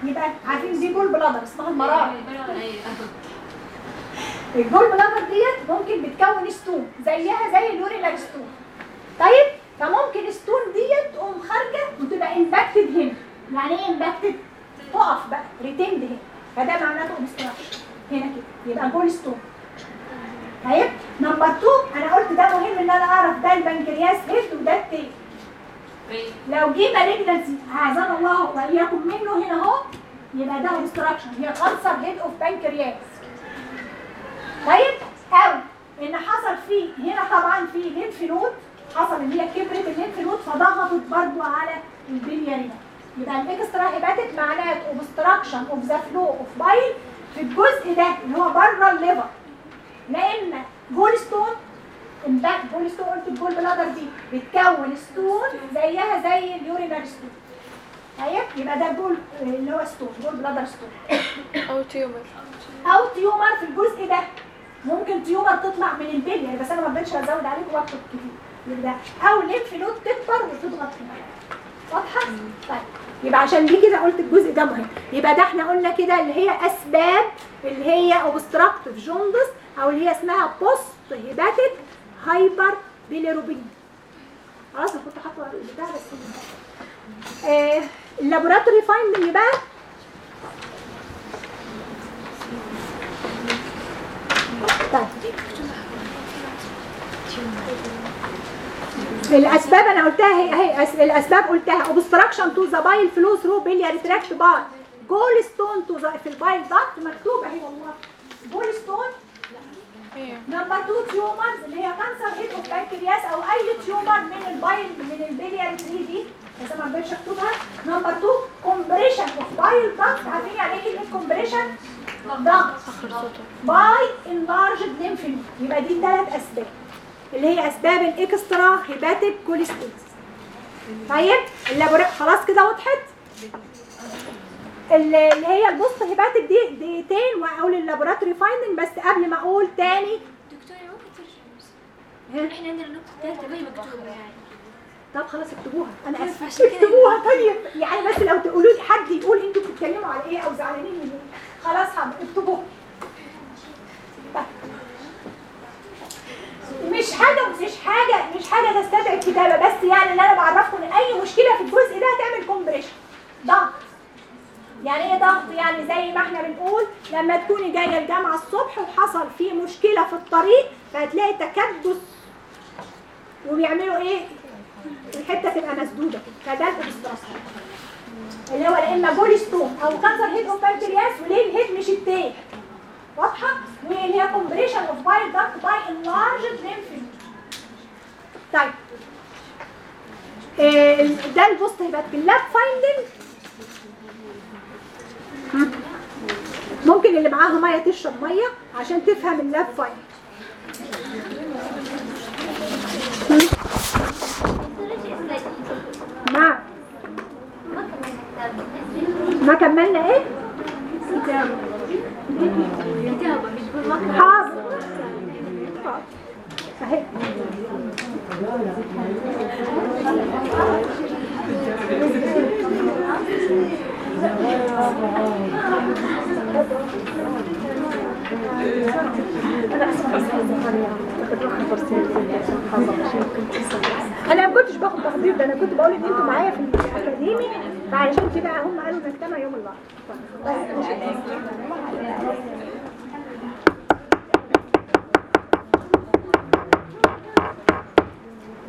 يبقى عارفين دي gall bladder اسمها المراره ال gall bladder ديت ممكن بتكون stone زيها زي ال urinal stone طيب؟ فممكن ال stone ديت تقوم خارجة وتبقى impacted هنا. يعني إيه impacted تقف بقى. retained هنا. فده معناته obstruction هنا كده. يبقى gall stone طيب؟ number 2 أنا قلت ده مهم إن أنا أعرف ده ال pancreas head وده ال tail لو جه malignancy أعزنا الله وإياكم منه هنا أهو يبقى ده obstruction هي cancer head of pancreas طيب؟ أو إن حصل فيه هنا طبعا في lymph node حصل إن هي كبرت ال lymph node فضغطت برضو على ال biliary هنا يبقى ال extrahepatic معناته obstruction of the flow of bile في الجزء ده اللي هو بره ال liver. لا اما gall stone gall stone قلت ال gall bladder دي بتكون stone زيها زي ال urinal stone طيب يبقى ده gall اللي هو stone gall bladder stone. أو tumor. أو tumor في الجزء ده. ممكن tumor تطلع من ال biliary بس أنا ما بديش أزود عليكم وقت كتير. يبقى أو node تكبر وتضغط هنا واضحة؟ طيب يبقى عشان دي كده قلت الجزء ده مهم. يبقى ده إحنا قلنا كده اللي هي أسباب اللي هي obstructive jaundice أو اللي هي اسمها post hepatic hyperbilirubin. خلاص أنا كنت حاطه البتاع بس آه ال laboratory finding بقى طيب. الأسباب أنا قلتها هي هي الأسباب قلتها. Obstruction to the bile flow through biliary tract by gallstone to the في ال bile duct مكتوب. أهي والله. Gallstone number 2 tumors اللي هي cancer head of pancreas أو أي tumor من ال bile من ال biliary tree دي. بس ما رضيتش اكتبها number 2 compression of bile duct عارفين يعني إيه كلمة compression؟ ضغط by enlarged lymph node يبقى دي ثلاث أسباب. اللي هي أسباب ال extrahepatic cholestasis طيب ال labora خلاص كده وضحت؟ اللي هي ال post hepatic دي دقيقتين وأقول ال laboratory finding بس قبل ما أقول تاني. دكتورة ممكن ها؟ إحنا عندنا ما هي مكتوبة. يعني. طب خلاص اكتبوها. أنا آسفة. عشان كده. اكتبوها. طيب. يعني بس لو تقولوا لي حد يقول إنتوا بتتكلموا على إيه أو زعلانين من إيه خلاص اكتبوها. مش حاجة مش حاجة مش حاجة تستدعي الكتابة بس يعني اللي أنا بعرفكم إن أي مشكلة في الجزء ده هتعمل compression ضغط يعني إيه ضغط؟ يعني زي ما إحنا بنقول لما تكوني جاية الجامعة الصبح وحصل في مشكلة في الطريق فهتلاقي تكدس وبيعملوا إيه؟ الحتة تبقى مسدودة. فده ال obstruction اللي هو يا إما gall stone أو cancer head of pancreas وليه ال head مش التاني؟ واضحة؟ واللي هي compression of bile duct by enlarged lymph طيب. آه، ده ال post هيبقى في ال lab finding ممكن اللي معاها مية تشرب مية عشان تفهم ال lab finding نعم ما كملنا إيه؟ كتابة حاضر. اهي أنا ما كنتش باخد تقدير ده أنا كنت بقول إن أنتوا معايا في الأكاديمي فعشان كده هم قالوا نجتمع يوم الاربعاء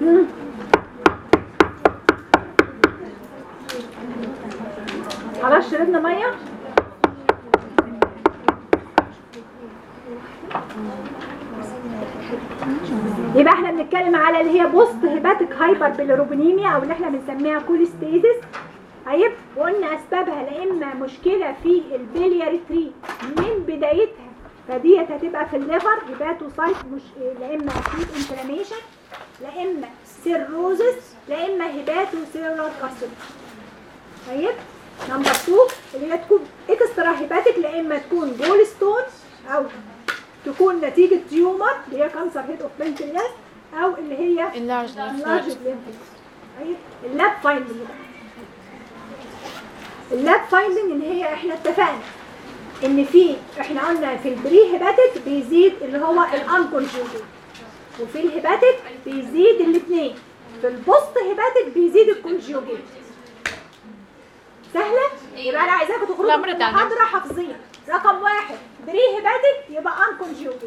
مم. خلاص شربنا مية؟ يبقى إحنا بنتكلم على اللي هي post hepatic hyperbilirubinemia أو اللي إحنا بنسميها cholestasis طيب وقلنا أسبابها لا إما مشكلة في ال biliary tree من بدايتها فديت هتبقى في ال liver hepatocyte مش لا إما أكيد inflammation لا إما cirrhosis لا إما hepatocellular carcinoma طيب؟ number 2 اللي هي تكون extrahepatic لا إما تكون gallstone أو تكون نتيجة tumor اللي هي cancer head of pancreas أو اللي هي lymph طيب ال lab finding ال lab finding ان هي إحنا اتفقنا إن في إحنا قلنا في ال pre-hepatic بيزيد اللي هو ال unconjugated وفي ال hepatic بيزيد الاثنين. في ال post-hepatic بيزيد ال conjugated سهلة؟ يبقى أنا عايزاكم تخرجوا من. المحاضرة حافظين رقم واحد pre-hepatic يبقى unconjugated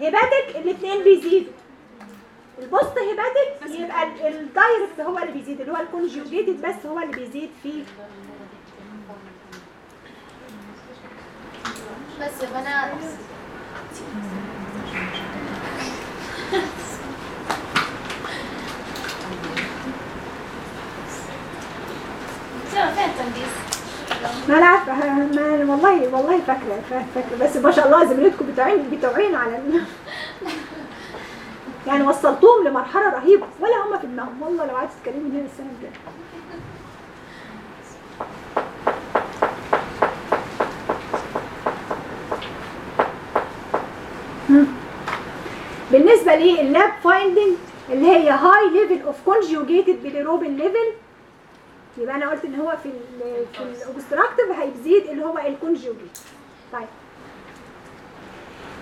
hepatic الاثنين بيزيدوا ال post-hepatic يبقى ال- ال direct هو اللي بيزيد اللي هو ال conjugated بس هو اللي بيزيد في بس يا فين التنبيس؟ ما أنا عارفة والله والله فاكرة فا- فاكرة بس ما شاء الله زميلتكم بتوعين بتوعين على. يعني وصلتهم لمرحلة رهيبة ولا هم في دماغهم والله لو قعدت تتكلمي هنا السنة الجاية. بالنسبة لل lab finding اللي هي high level of conjugated bilirubin level يبقى أنا قلت إن هو في في ال obstructive هيزيد اللي هو ال conjugated طيب.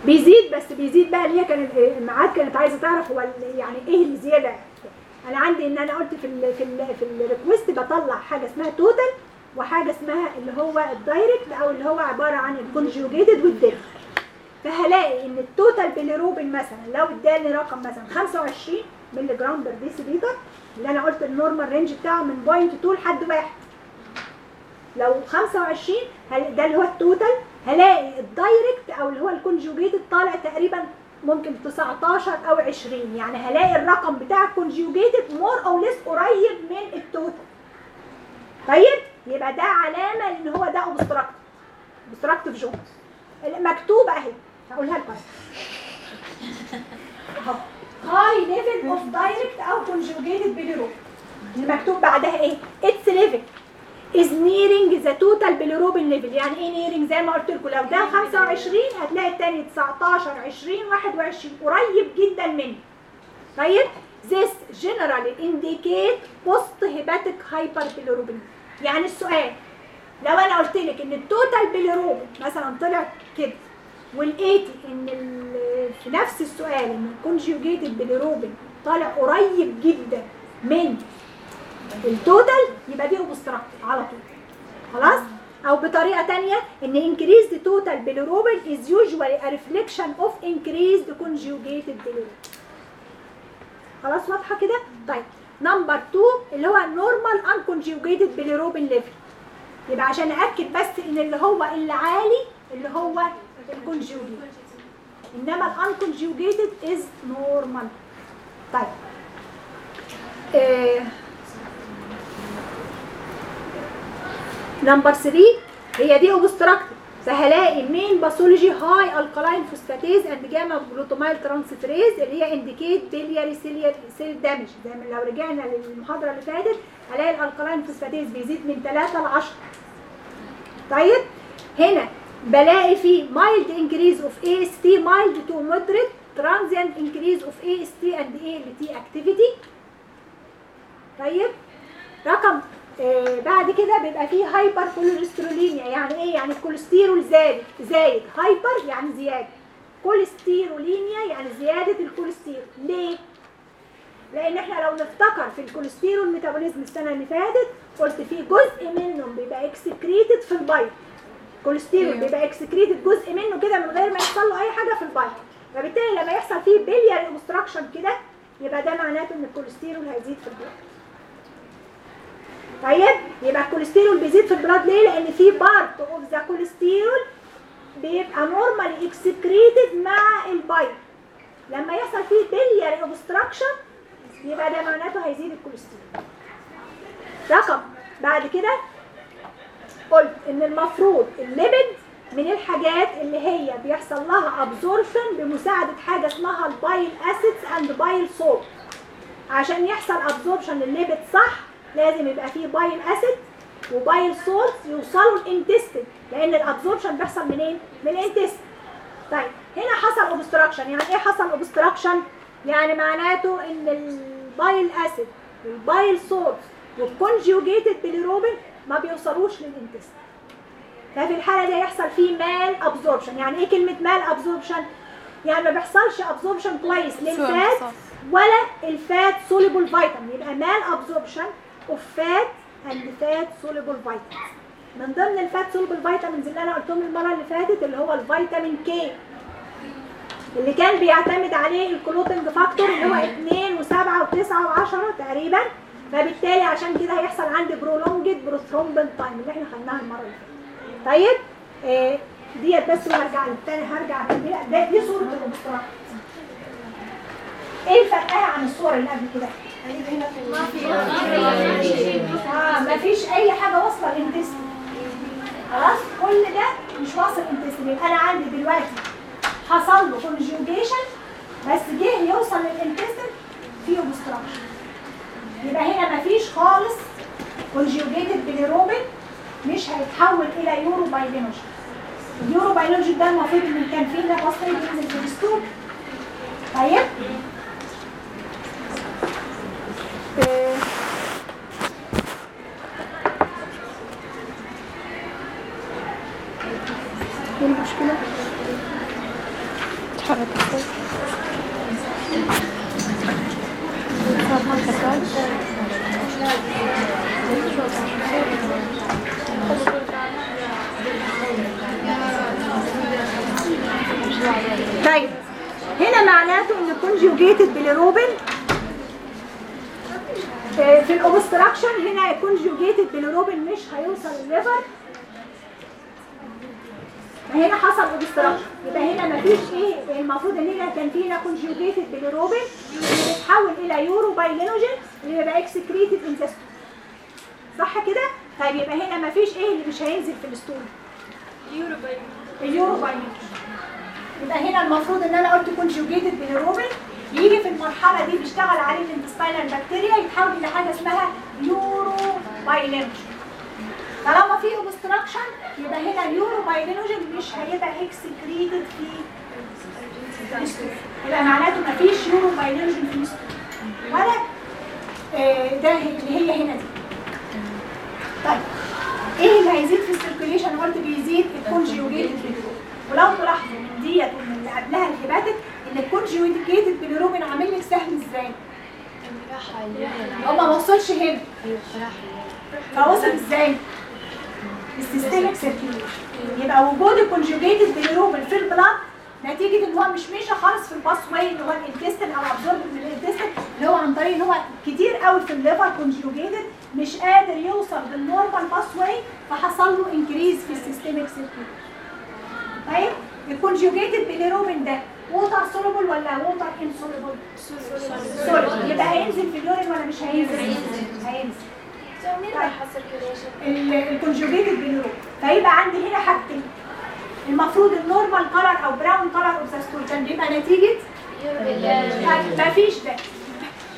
بيزيد بس بيزيد بقى اللي هي كانت الميعاد كانت عايزة تعرف هو يعني إيه اللي زيادة. أنا عندي إن أنا قلت في ال في ال في ال request بطلع حاجة اسمها total وحاجة اسمها اللي هو ال direct أو اللي هو عبارة عن ال conjugated والديف فهلاقي إن ال total bilirubin مثلا لو اداني رقم مثلا 25 milligram per deciliter اللي أنا قلت ال normal range بتاعه من point 2 لحد واحد. لو 25 هل- ده اللي هو ال total هلاقي ال direct أو اللي هو ال conjugated طالع تقريبا ممكن 19 أو 20 يعني هلاقي الرقم بتاع ال conjugated more or less قريب من ال total طيب؟ يبقى ده علامة إن هو ده obstructive obstructive jaundice مكتوبه أهي. هقولها لكم. اهو high level of direct أو conjugated bilirubin المكتوب بعدها إيه؟ its level is nearing the total bilirubin level. يعني إيه nearing زي ما قلت لكم لو ده 25 هتلاقي التاني 19 20 21 قريب جدا منه. طيب؟ This generally indicate post hepatic hyperbilirubin. يعني السؤال لو أنا قلت لك إن ال total bilirubin مثلا طلع كده ولقيتي إن في نفس السؤال إن ال conjugated bilirubin طالع قريب جدا من ال total يبقى دي obstruct على طول. خلاص؟ أو بطريقة تانية إن increased total bilirubin is usually a reflection of increased conjugated bilirubin خلاص؟ واضحة كده؟ طيب. number 2 اللي هو normal unconjugated bilirubin level. يبقى عشان أأكد بس إن اللي هو اللي عالي اللي هو ال conjugated إنما ال unconjugated is normal طيب. آه number 3 هي دي obstructive فهلاقي مين pathologically high alkaline phosphatase and gamma glutamyl transferase اللي هي indicate biliary ciliary cell damage زي ما لو رجعنا للمحاضرة اللي فاتت هلاقي ال alkaline phosphatase بيزيد من 3 ل 10 طيب. هنا بلاقي في mild increase of AST mild to moderate transient increase of AST and ALT activity. طيب رقم آه بعد كده بيبقى فيه hypercholesterolemia يعني إيه؟ يعني الكوليسترول زايد زايد. hyper يعني زيادة. cholesterolemia يعني زيادة الكوليسترول ليه؟ لأن إحنا لو نفتكر في ال cholesterol metabolism السنة اللي فاتت قلت في جزء منهم بيبقى excreted في ال bile cholesterol بيبقى excreted جزء منه كده من غير ما يحصل له أي حاجة في ال bile فبالتالي لما يحصل فيه biliary obstruction كده يبقى ده معناته إن الكوليسترول هيزيد في ال blood. طيب يبقى الكوليسترول بيزيد في ال blood ليه؟ لأن في part of the cholesterol بيبقى normally excreted مع ال bile لما يحصل فيه biliary obstruction يبقى ده معناته هيزيد الكوليسترول. رقم. بعد كده قلت إن المفروض ال lipid من الحاجات اللي هي بيحصل لها absorption بمساعدة حاجة اسمها ال bile acids and bile salt عشان يحصل ابزوربشن للليبيد صح لازم يبقى فيه bile acid و bile salt يوصلوا ال intestine. لأن ال absorption بيحصل منين؟ من ال intestine. طيب هنا حصل obstruction يعني إيه حصل obstruction يعني معناته إن ال bile acid وال bile salt وال conjugated bilirubin ما بيوصلوش لل intestine ففي الحالة دي هيحصل فيه malabsorption يعني إيه كلمة malabsorption يعني ما بيحصلش absorption كويس لل fat ولا ال fat soluble vitamin يبقى malabsorption of fat and fat soluble vitamin من ضمن ال fat soluble vitamins اللي أنا قلتهم المرة اللي فاتت اللي هو ال vitamin K اللي كان بيعتمد عليه ال clotting factor اللي هو 2 و7 و9 و10 تقريبا. فبالتالي عشان كده هيحصل عندي prolonged prothrombin time اللي إحنا خدناها المرة اللي فاتت. طيب؟ آه ديت بس وهرجع للتاني هرجع ده دي صورة ال obstruct إيه فرقها عن الصور اللي قبل كده؟ آه مفيش أي حاجة واصلة لل intestine. خلاص؟ كل ده مش واصل لل intestine. يبقى أنا عندي دلوقتي حصل له conjugation بس جه يوصل لل intestine في obstruction يبقى هنا مفيش خالص conjugated bilirubin مش هيتحول إلى urobilinogen ال urobilinogen ده المفروض إن كان فيه نفس ينزل في ال stool طيب آه. إيه المشكلة؟ طيب هنا معناته ان ال conjugated bilirubin آه، في ال obstruction هنا ال conjugated bilirubin مش هيوصل ال liver فهنا حصل obstruction يبقى هنا مفيش إيه المفروض إن هنا كان في هنا conjugated bilirubin اللي بيتحول إلى urobilinogen اللي بيبقى excreted in صح كده؟ طيب يبقى هنا مفيش إيه اللي مش هينزل في ال stool ال urobilinogen يبقى هنا المفروض إن أنا قلت conjugated bilirubin يجي في المرحلة دي بيشتغل عليه ال intestinal bacteria يتحول إلى حاجة اسمها urobilinogen طالما في obstruction يبقى هنا ال urobilinogen مش هيبقى excreted في يبقى معناته مفيش urobilinogen في ولا آه، ده اللي هي هنا دي. طيب إيه اللي هيزيد في ال circulation قلت بيزيد ال conjugated ولو تلاحظوا ديت ومن اللي قبلها إن ال conjugated bilirubin عامل لك سهم إزاي؟ هو ما وصلش هنا فوصل إزاي؟ ال systemic circulation يبقى وجود ال conjugated bilirubin في ال blood نتيجة إن هو مش ماشي خالص في ال pathway اللي هو ال intestine أو absorb من ال intestine اللي هو عن طريق إن هو كتير قوي في ال liver conjugated مش قادر يوصل بال normal pathway فحصل له increase في ال systemic circulation طيب ال conjugated bilirubin ده. water soluble ولا water insoluble؟ soluble يبقى هينزل في ال urine ولا مش هينزل؟ هينزل. ال conjugated bilirubin فيبقى عندي هنا حاجتين. المفروض ال normal color أو brown color of the stool كان بيبقى نتيجه مفيش ده.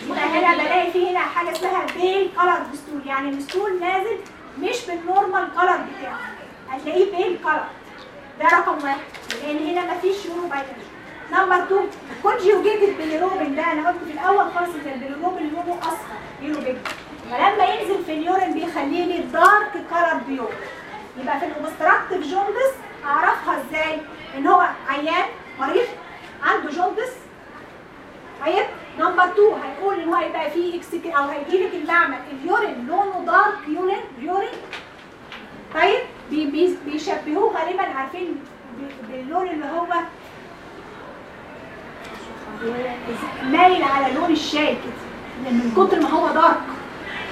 يبقى هنا بلاقي في هنا حاجة اسمها pale color stool يعني ال stool نازل مش بال normal color بتاعه. هتلاقيه pale color ده رقم واحد. لأن هنا مفيش urobilin number 2 conjugated bilirubin ده أنا قلت في الأول خالص إن البيليروبين لونه اصفر يورو بيج فلما ينزل في ال urine بيخليه لي dark color pure يبقى في ال obstructive jaundice أعرفها إزاي؟ إن هو عيان مريض عنده jaundice طيب number 2 هيقول إن هو هيبقى فيه اكسك أو هيجي لك المعمل ال urine لونه dark urine urine. طيب بي بي بيشبهوه غالبا عارفين باللون اللي هو مايل على لون الشاي كده من كتر ما هو dark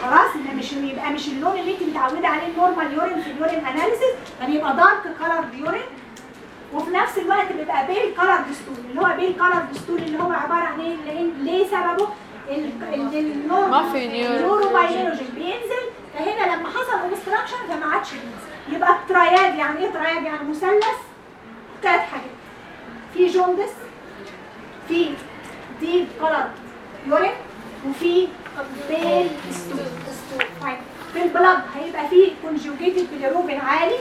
خلاص إن مش يبقى مش اللون اللي انت متعودة عليه ال normal urine في ال urine analysis فبيبقى دارك كلر يورين وفي نفس الوقت بيبقى بيل كلر دستور اللي هو بيل كلر دستور اللي هو عبارة عن إيه؟ ليه, ليه سببه؟ ال- ال- النور النوروبايولوجي بينزل. فهنا لما حصل اوبستراكشن فما عادش بينزل. يبقى الترياد يعني إيه ترياد يعني مثلث ثلاث حاجات. في جوندس في ديب كلر يورين وفي بيل طيب في ال blood هيبقى فيه conjugated bilirubin عالي.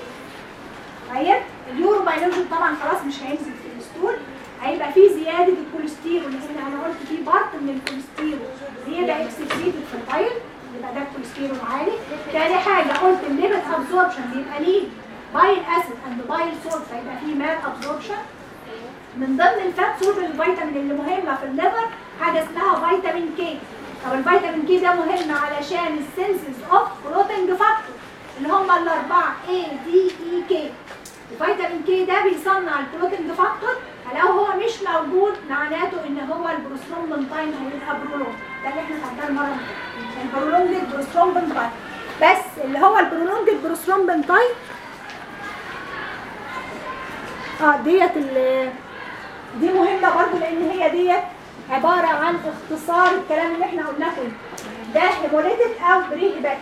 طيب ال urobilinogen طبعا خلاص مش هينزل في ال stool. هيبقى فيه زيادة الكوليسترول لأن أنا قلت فيه part من الكوليسترول. زياده excreted في ال bile يبقى ده الكوليسترول عالي تاني حاجة قلت ال lipid absorption بيبقى ليه bile acid and bile salt فيبقى فيه malabsorption من ضمن ال fat soluble vitamin اللي مهمة في ال liver حاجة اسمها فيتامين كي طب الفيتامين كي ده مهم علشان السنسز اوف بروتين فاكتور اللي هم الأربعة A D E K. الفيتامين كي ده بيصنع البروتين فاكتور فلو هو مش موجود معناته إن هو البروسترومبين هيبقى برولونج. ده اللي إحنا خدناه المرة اللي البرولونج بروسترومبين بس اللي هو البرولونج بروسترومبين آه ديت دي مهمة برضو لأن هي ديت عبارة عن اختصار الكلام اللي إحنا قلناه كله. ده hemolytic أو pre hepatic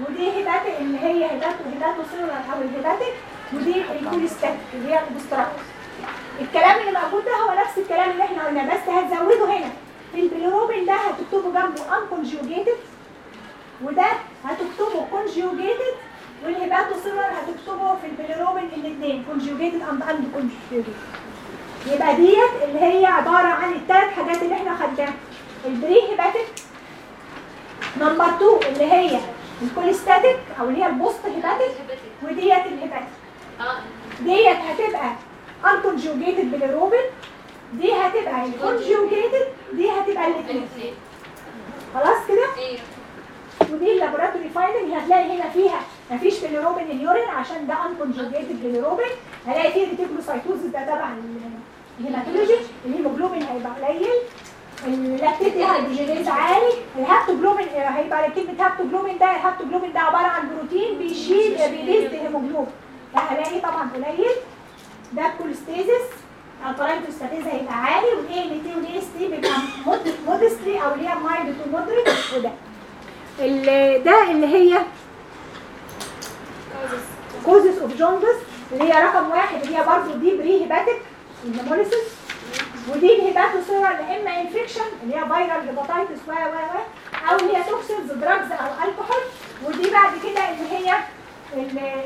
ودي hepatic اللي هي hepato hepato cellular أو ال hepatic ودي ال cholestatic اللي هي ال obstruct الكلام اللي موجود ده هو نفس الكلام اللي إحنا قلناه بس هتزوده هنا. في البيليروبين ده هتكتبه جنبه unconjugated وده هتكتبه conjugated وال hepato cellular هتكتبه في البيليروبين الاثنين conjugated and unconjugated. يبقى ديت اللي هي عبارة عن الثلاث حاجات اللي إحنا خدناها. ال pre hepatic number 2 اللي هي ال cholestatic أو اللي هي ال post hepatic وديت ال hepatic آه. ديت هتبقى unconjugated bilirubin دي هتبقى conjugated دي هتبقى الاثنين خلاص كده؟ ودي ال laboratory finding هتلاقي هنا فيها مفيش bilirubin ال urine عشان ده unconjugated bilirubin هلاقي فيه reticulocytosis ده تبع ال- ال hematology الهيموجلوبين هيبقى قليل. ال lactate dehydrogenase عالي. ال haptoglobin هيبقى على كلمه haptoglobin ده ال haptoglobin ده عبارة عن بروتين بيشيل ال released hemoglobin ده هلاقي طبعا قليل. ده ال cholestasis ال cholestasis هيبقى عالي وال ALT وال AST بيبقى modestly أو اللي هي mild to moderate وده ال- ده اللي هي causes of jaundice اللي هي رقم واحد اللي هي برضه دي pre hepatic ال hemolysis ودي ال hepatocellular يا إما infection اللي هي viral hepatitis و و و أو اللي هي toxins drugs أو الكحول ودي بعد كده اللي هي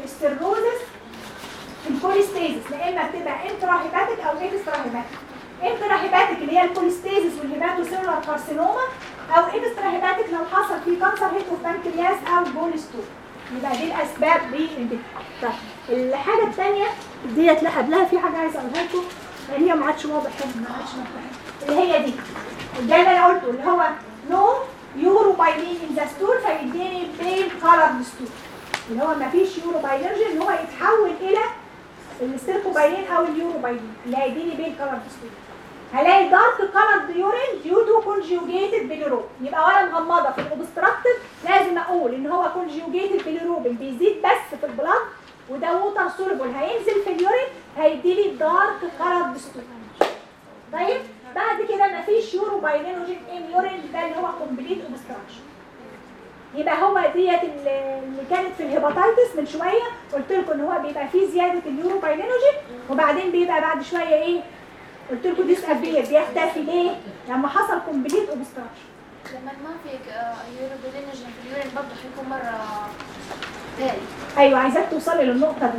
ال cirrhosis ال cholestasis يا إما بتبقى intra hepatic أو extra hepatic intra hepatic اللي هي ال cholestasis وال hepatocellular carcinoma أو extra hepatic لو حصل في cancer head of pancreas أو bile stone يبقى دي الأسباب دي طيب الحاجة الثانية ديت لا قبلها في حاجة عايزة أقولها لكم. لأن هي ما عادش واضح هنا ما عادش اللي هي دي ده اللي أنا قلته اللي هو no urobilin in the stool فيديني pale color stool اللي هو ما فيش urobilinogen إن هو يتحول إلى ال stercobilin أو ال urobilin اللي هيديني pale color stool هلاقي dark color the urine due to conjugated يبقى وأنا مغمضة. في ال obstructive لازم أقول إن هو conjugated bilirubin بيزيد بس في ال blood. وده water soluble هينزل في ال urine هيديلي dark color the stool طيب بعد كده مفيش urobilinogen in urine ده اللي هو complete obstruction يبقى هو ديت اللي اللي كانت في ال hepatitis من شوية. قلت لكم إن هو بيبقى فيه زيادة ال urobilinogen وبعدين بيبقى بعد شوية إيه؟ قلت لكم disappear بيختفي. ليه؟ لما حصل complete obstruction لما ما في urobilinogen في ال urine برضه حيكون مرة تاني. أيوه عايزاك توصلي للنقطة دي.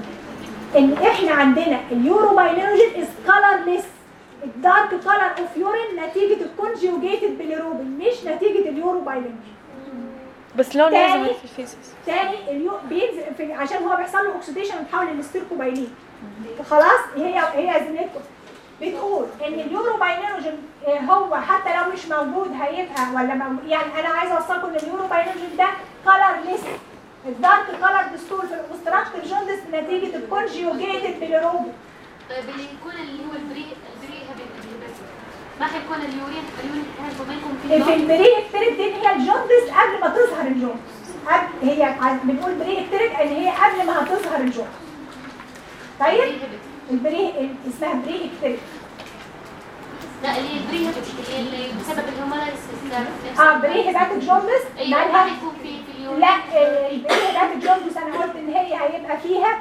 إن إحنا عندنا ال urobilinogen is colorless ال dark color of urine نتيجة ال conjugated bilirubin مش نتيجة ال urobilinogen بس لون تاني. لازم في تاني اليو بينزل في عشان هو بيحصل له اوكسيديشن ويتحول للستيركوبايلين خلاص هي هي زميلتكم بتقول. إن اليوروباينينوجين آه، هو حتى لو مش موجود هيبقى ولا موجود يعني أنا عايزة اوصلكم إن اليوروباينينوجين ده كلرليس الدارك كلر ستول في الاوبستراكتيف جوندس نتيجة الكونجيوجيتد بيليروبين طيب اللي يكون اللي هو البري ما حيكون اليورين؟ اليورين هيكون في في البري اكتريك دي هي الجوندس قبل ما تظهر الجوندس قبل هي بنقول بري اكتريك ان هي قبل ما هتظهر الجوندس طيب؟ بري. البري اسمها بري اكتريك لا اللي هابيتابل اللي بسبب الهرمونال آه بري هيباتيك جوندس أيوه حيكون في لا آه، البري هيباتيك جوندس أنا قلت إن هي هيبقى فيها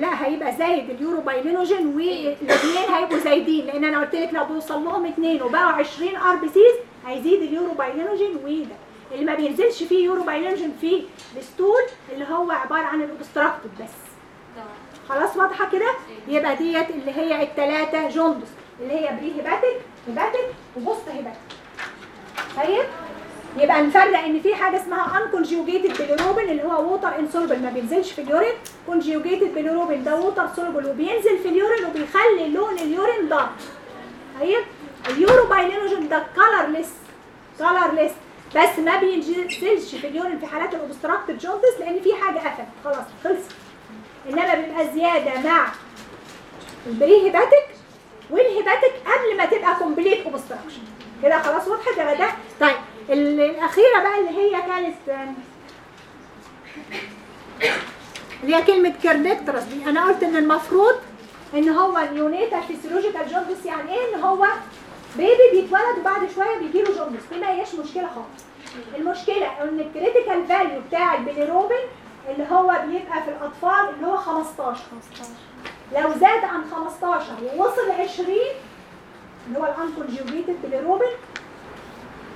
لا هيبقى زايد ال urobilinogen والاثنين هيبقوا زايدين لأن أنا قلت لك لو بيوصل لهم اثنين وبقوا 20 RBCs هيزيد ال urobilinogen وده اللي ما بينزلش فيه urobilinogen في ال stool اللي هو عبارة عن ال obstructed بس. خلاص واضحة كده؟ يبقى ديت اللي هي الثلاثه jaundice اللي هي pre hepatic hepatic و post hepatic طيب؟ يبقى نفرق إن في حاجة اسمها unconjugated bilirubin اللي هو water insoluble ما بينزلش في ال urine conjugated bilirubin ده water soluble وبينزل في ال urine وبيخلي لون ال urine dark طيب؟ ال urobilinogen ده colorless colorless. بس ما بينزلش في ال urine في حالات ال obstructive jaundice لأن في حاجة قفلت خلاص خلصت. إنما بيبقى زيادة مع ال pre hepatic وال hepatic قبل ما تبقى complete obstruction كده خلاص وضحت يا ده طيب. ال- الأخيرة بقى اللي هي كانت اللي هي كلمة kernicterus دي. أنا قلت إن المفروض إن هو ال neonatal physiological jaundice يعني إيه؟ إن هو baby بيتولد وبعد شوية بيجي له jaundice دي ما هياش مشكلة خالص. المشكلة إن ال critical value بتاع البيليروبين اللي هو بيبقى في الأطفال اللي هو 15 لو زاد عن 15 ووصل 20 اللي هو ال unconjugated bilirubin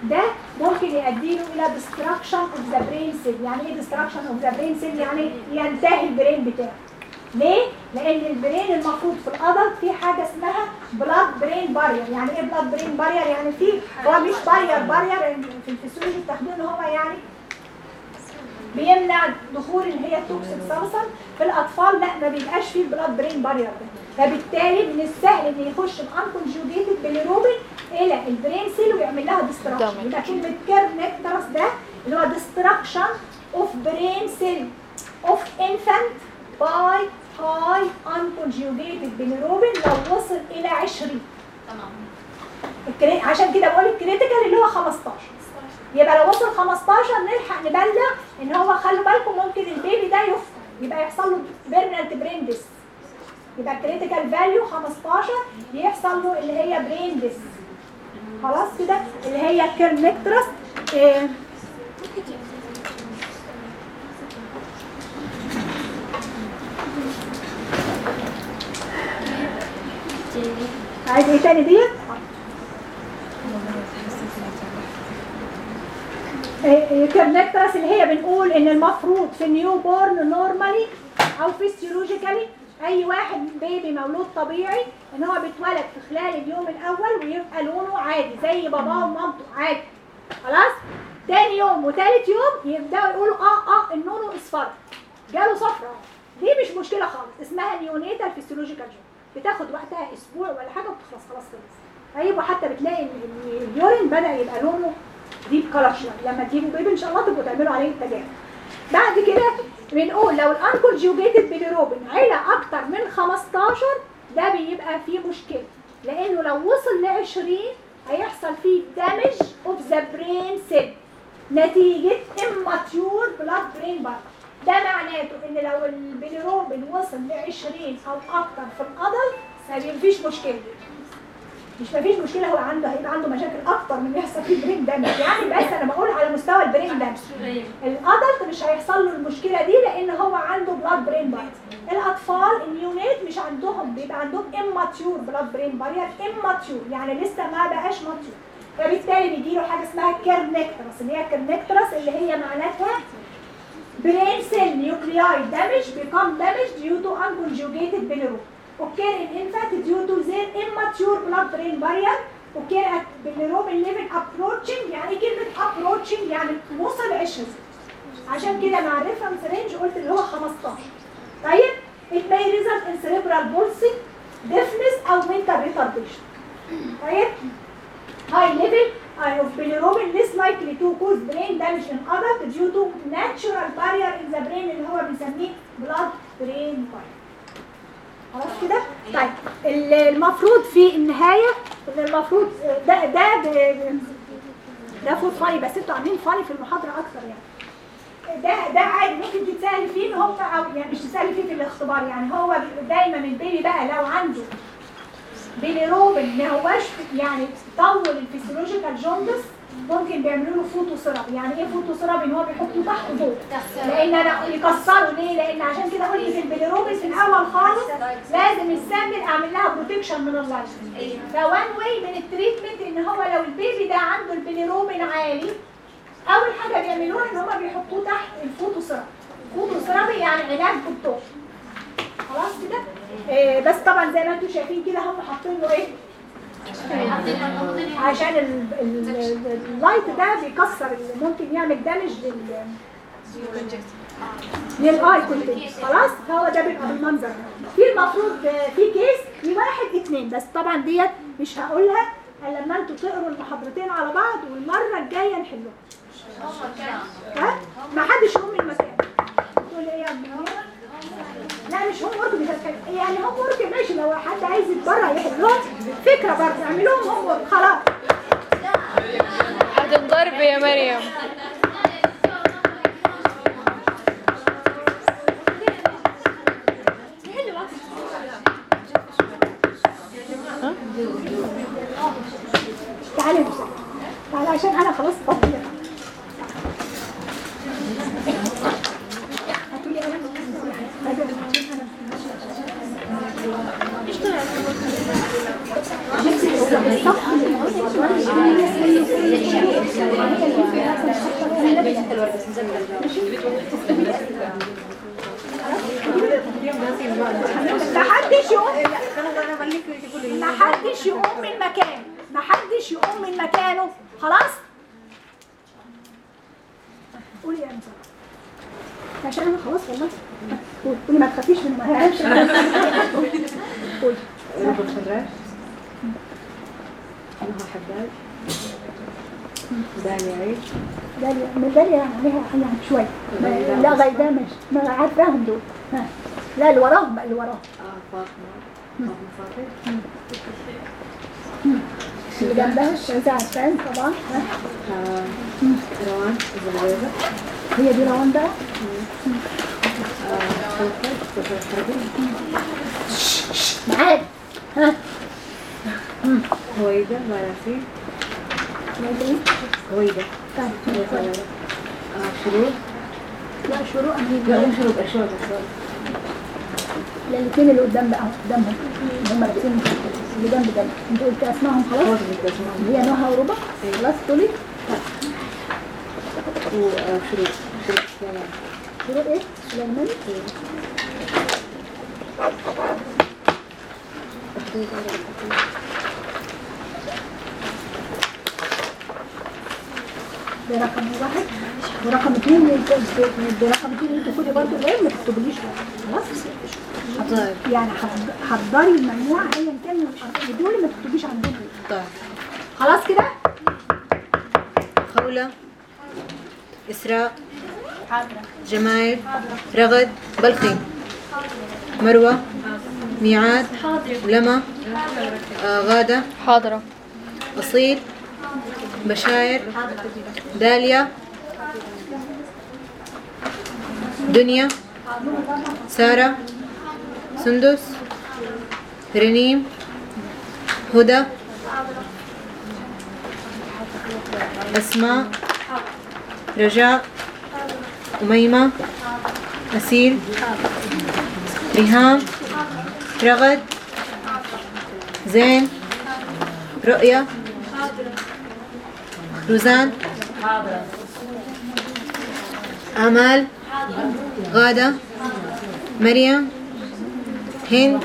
ده ممكن يؤدي له إلى destruction of the brain cell. يعني إيه destruction of the brain cell يعني ينتهي ال brain بتاعه. ليه؟ لأن ال brain المفروض في ال adult في حاجة اسمها blood brain barrier. يعني إيه blood brain barrier يعني في هو مش barrier barrier في الفسيولوجي بتاخدوه ان هو يعني بيمنع دخول اللي هي ال toxic substance في الأطفال لا ما بيبقاش فيه ال blood brain barrier ده. فبالتالي من السهل ان يخش ال unconjugated bilirubin إلى ال brain cell ويعمل لها destruction يبقى كلمة kernicterus ده اللي هو destruction of brain cell of infant by high unconjugated bilirubin لو وصل إلى 20 تمام. عشان كده بقول ال critical اللي هو 15 يبقى لو وصل 15 نلحق نبلغ إن هو خلوا بالكم ممكن ال baby ده يفقد. يبقى يحصل له permanent brain death يبقى ال critical value 15 يحصل له اللي هي brain death خلاص كده؟ اللي هي kernicterus إيه؟ عايز إيه تاني ديت؟ kernicterus اللي هي بنقول إن المفروض في ال newborn normally أو physiologically أي واحد baby مولود طبيعي إن هو بيتولد في خلال اليوم الأول ويبقى لونه عادي زي باباه ومامته عادي. خلاص؟ تاني يوم وتالت يوم يبدأوا يقولوا آه آه النونو اصفر جاله صفرة دي مش مشكلة خالص. اسمها neonatal physiological jaundice بتاخد وقتها أسبوع ولا حاجة وبتخلص خلاص خلص. طيب وحتى بتلاقي إن ال urine بدأ يبقى لونه deep color لما تجيبوا baby إن شاء الله تبقوا تعملوا عليه التجارب. بعد كده بنقول لو ال unconjugated bilirubin علي أكتر من 15 ده بيبقى فيه مشكلة. لأنه لو وصل ل 20 هيحصل فيه damage of the brain cell نتيجة immature blood brain barrier. ده معناته إن لو البيليروبين وصل ل 20 أو أكتر في ال adult ما فيش مشكلة. مش مفيش مشكلة هو عنده هيبقى عنده مشاكل أكتر من يحصل فيه brain damage يعني بس أنا بقول على مستوى ال brain damage ال adult مش هيحصل له المشكلة دي لأن هو عنده blood brain barrier الأطفال ال neonate مش عندهم بيبقى عندهم immature blood brain barrier immature يعني لسه ما بقاش mature فبالتالي بيجي له حاجة اسمها kernicterus اللي هي kernicterus اللي هي معناتها brain cell nuclei damage become damaged due to unconjugated bilirubin. Occur in infant due to their immature blood brain barrier occur at bilirubin level approaching يعني إيه كلمة infections عشان كده مع الريفرنس رينج قلت اللي هو 15 طيب it may result in cerebral palsy deafness أو mental retardation طيب high level of bilirubin less likely to cause brain damage in adult due to natural barrier in the brain اللي هو بنسميه blood brain barrier خلاص كده؟ طيب ال- المفروض في النهاية المفروض ده ده ده photo funny بس أنتوا عاملين funny في المحاضرة أكتر يعني. ده ده عادي ممكن تتسألي فيه هم أو يعني مش تسالي فيه في الاختبار يعني هو دايما ال baby بقى لو عنده بيليروبين ما هواش يعني طول ال physiological jaundice ممكن بيعملوا له phototherapy يعني إيه phototherapy إن هو بيحطوا تحت ضوء لأن أنا يكسروا ليه؟ لأن عشان كده قلت في البيليروبين في الأول خالص لازم ال sample أعمل لها protection من ال light ف one way من ال treatment إن هو لو ال baby ده عنده البيليروبين عالي أول حاجة بيعملوها إن هم بيحطوه تحت ال phototherapy ال phototherapy يعني علاج بالضوء خلاص كده؟ إيه بس طبعا زي ما أنتم شايفين كده هم حاطين له إيه؟ عشان ال- ال- ال- ال light ده بيكسر ممكن يعمل damage لل لل eye content خلاص؟ هو ده بيبقى بالمنظر. في المفروض في case في واحد اتنين. بس طبعا ديت مش هقولها. الا لما أنتوا تقروا المحاضرتين على بعض والمرة الجاية نحلهم ها؟ ما حدش يقوم من مكانه. تقول إيه يا ابني لا مش homework بتتكلم يعني homework ماشي. لو حد عايز يتبرع يحلهم فكرة برضه. اعملوهم homework خلاص. هتنضرب يا مريم تعالي نمسك. تعالي عشان أنا خلاص فاضيه هاتولي قلم. هاتي قلم عشان أنا. محدش يقوم محدش يقوم من مكانه محدش يقوم من مكانه خلاص قولي يا انسان عشان أنا خلاص والله قولي قولي ما تخافيش من المهام قولي روب الخضراء أنا حداد دالي عيد داليا من داليا يعني عليها يعني شوية ما- لا غيبان مش ما عارفاهم دول ها. لا اللي وراهم بقى اللي وراهم آه فاطمة فاطمة فاطمة اللي جنبها الشاذة عارفان طبعا ها. آه، روان زبيبة هي دي روان بقى توفى توفى الحربي معاك ها مراسي ما ادري هويدا طيب آه، شروق. لا شروق لا مو أشواق أشواق الاثنين اللي قدام بقى قدامهم. هم لابسين اللي جنب جنب انت قلت أسمائهم خلاص؟ هي نهى وربا خلاص تقولي وشروق شروق. سلام. شروق إيه؟ سليمان. ده رقم واحد ورقم اثنين ده رقم اثنين انت خدي برضه الايه ما تكتبليش. خلاص. طيب. يعني حض- حضري المجموعة ايا كان من الارقام دول ما تكتبيش عندهم. طيب. خلاص كده؟ خولة. إسراء. جمايل رغد. بلخي مروة. ميعاد. لما آه غادة. حاضرة. أصيل. بشاير داليا دنيا سارة سندس رنيم هدى أسماء رجاء أميمة أسيل ريهام رغد زين رؤيا روزان. آمال. غادة. مريم. هند.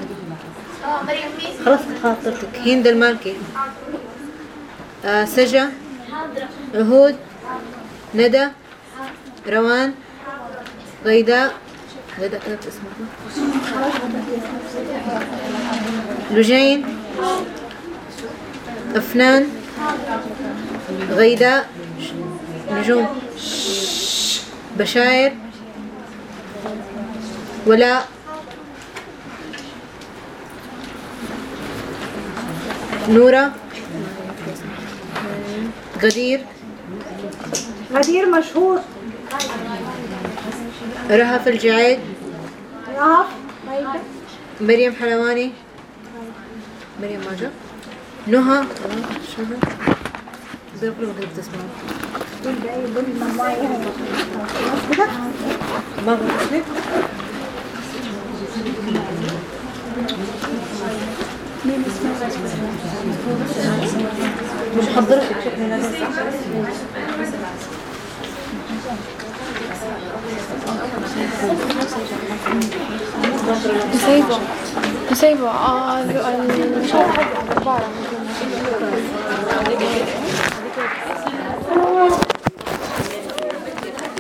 خلاص خاطرتك. هند المالكي. آه سجا. عهود. ندى. روان. غيداء. غيداء كتبت اسمها لجين. أفنان. غيداء نجوم بشاير ولاء نورة غدير. غدير مشهور. رهف الجعيد. رهف. مريم حلواني. مريم ما جا نهى. شنو زي كل ما كنت تسمع دول باقي دول المجموعة إيه هم خلاص كده ما مش حضرتك شكلي نسيبه نسيبه اه مش عارفه حاجه 4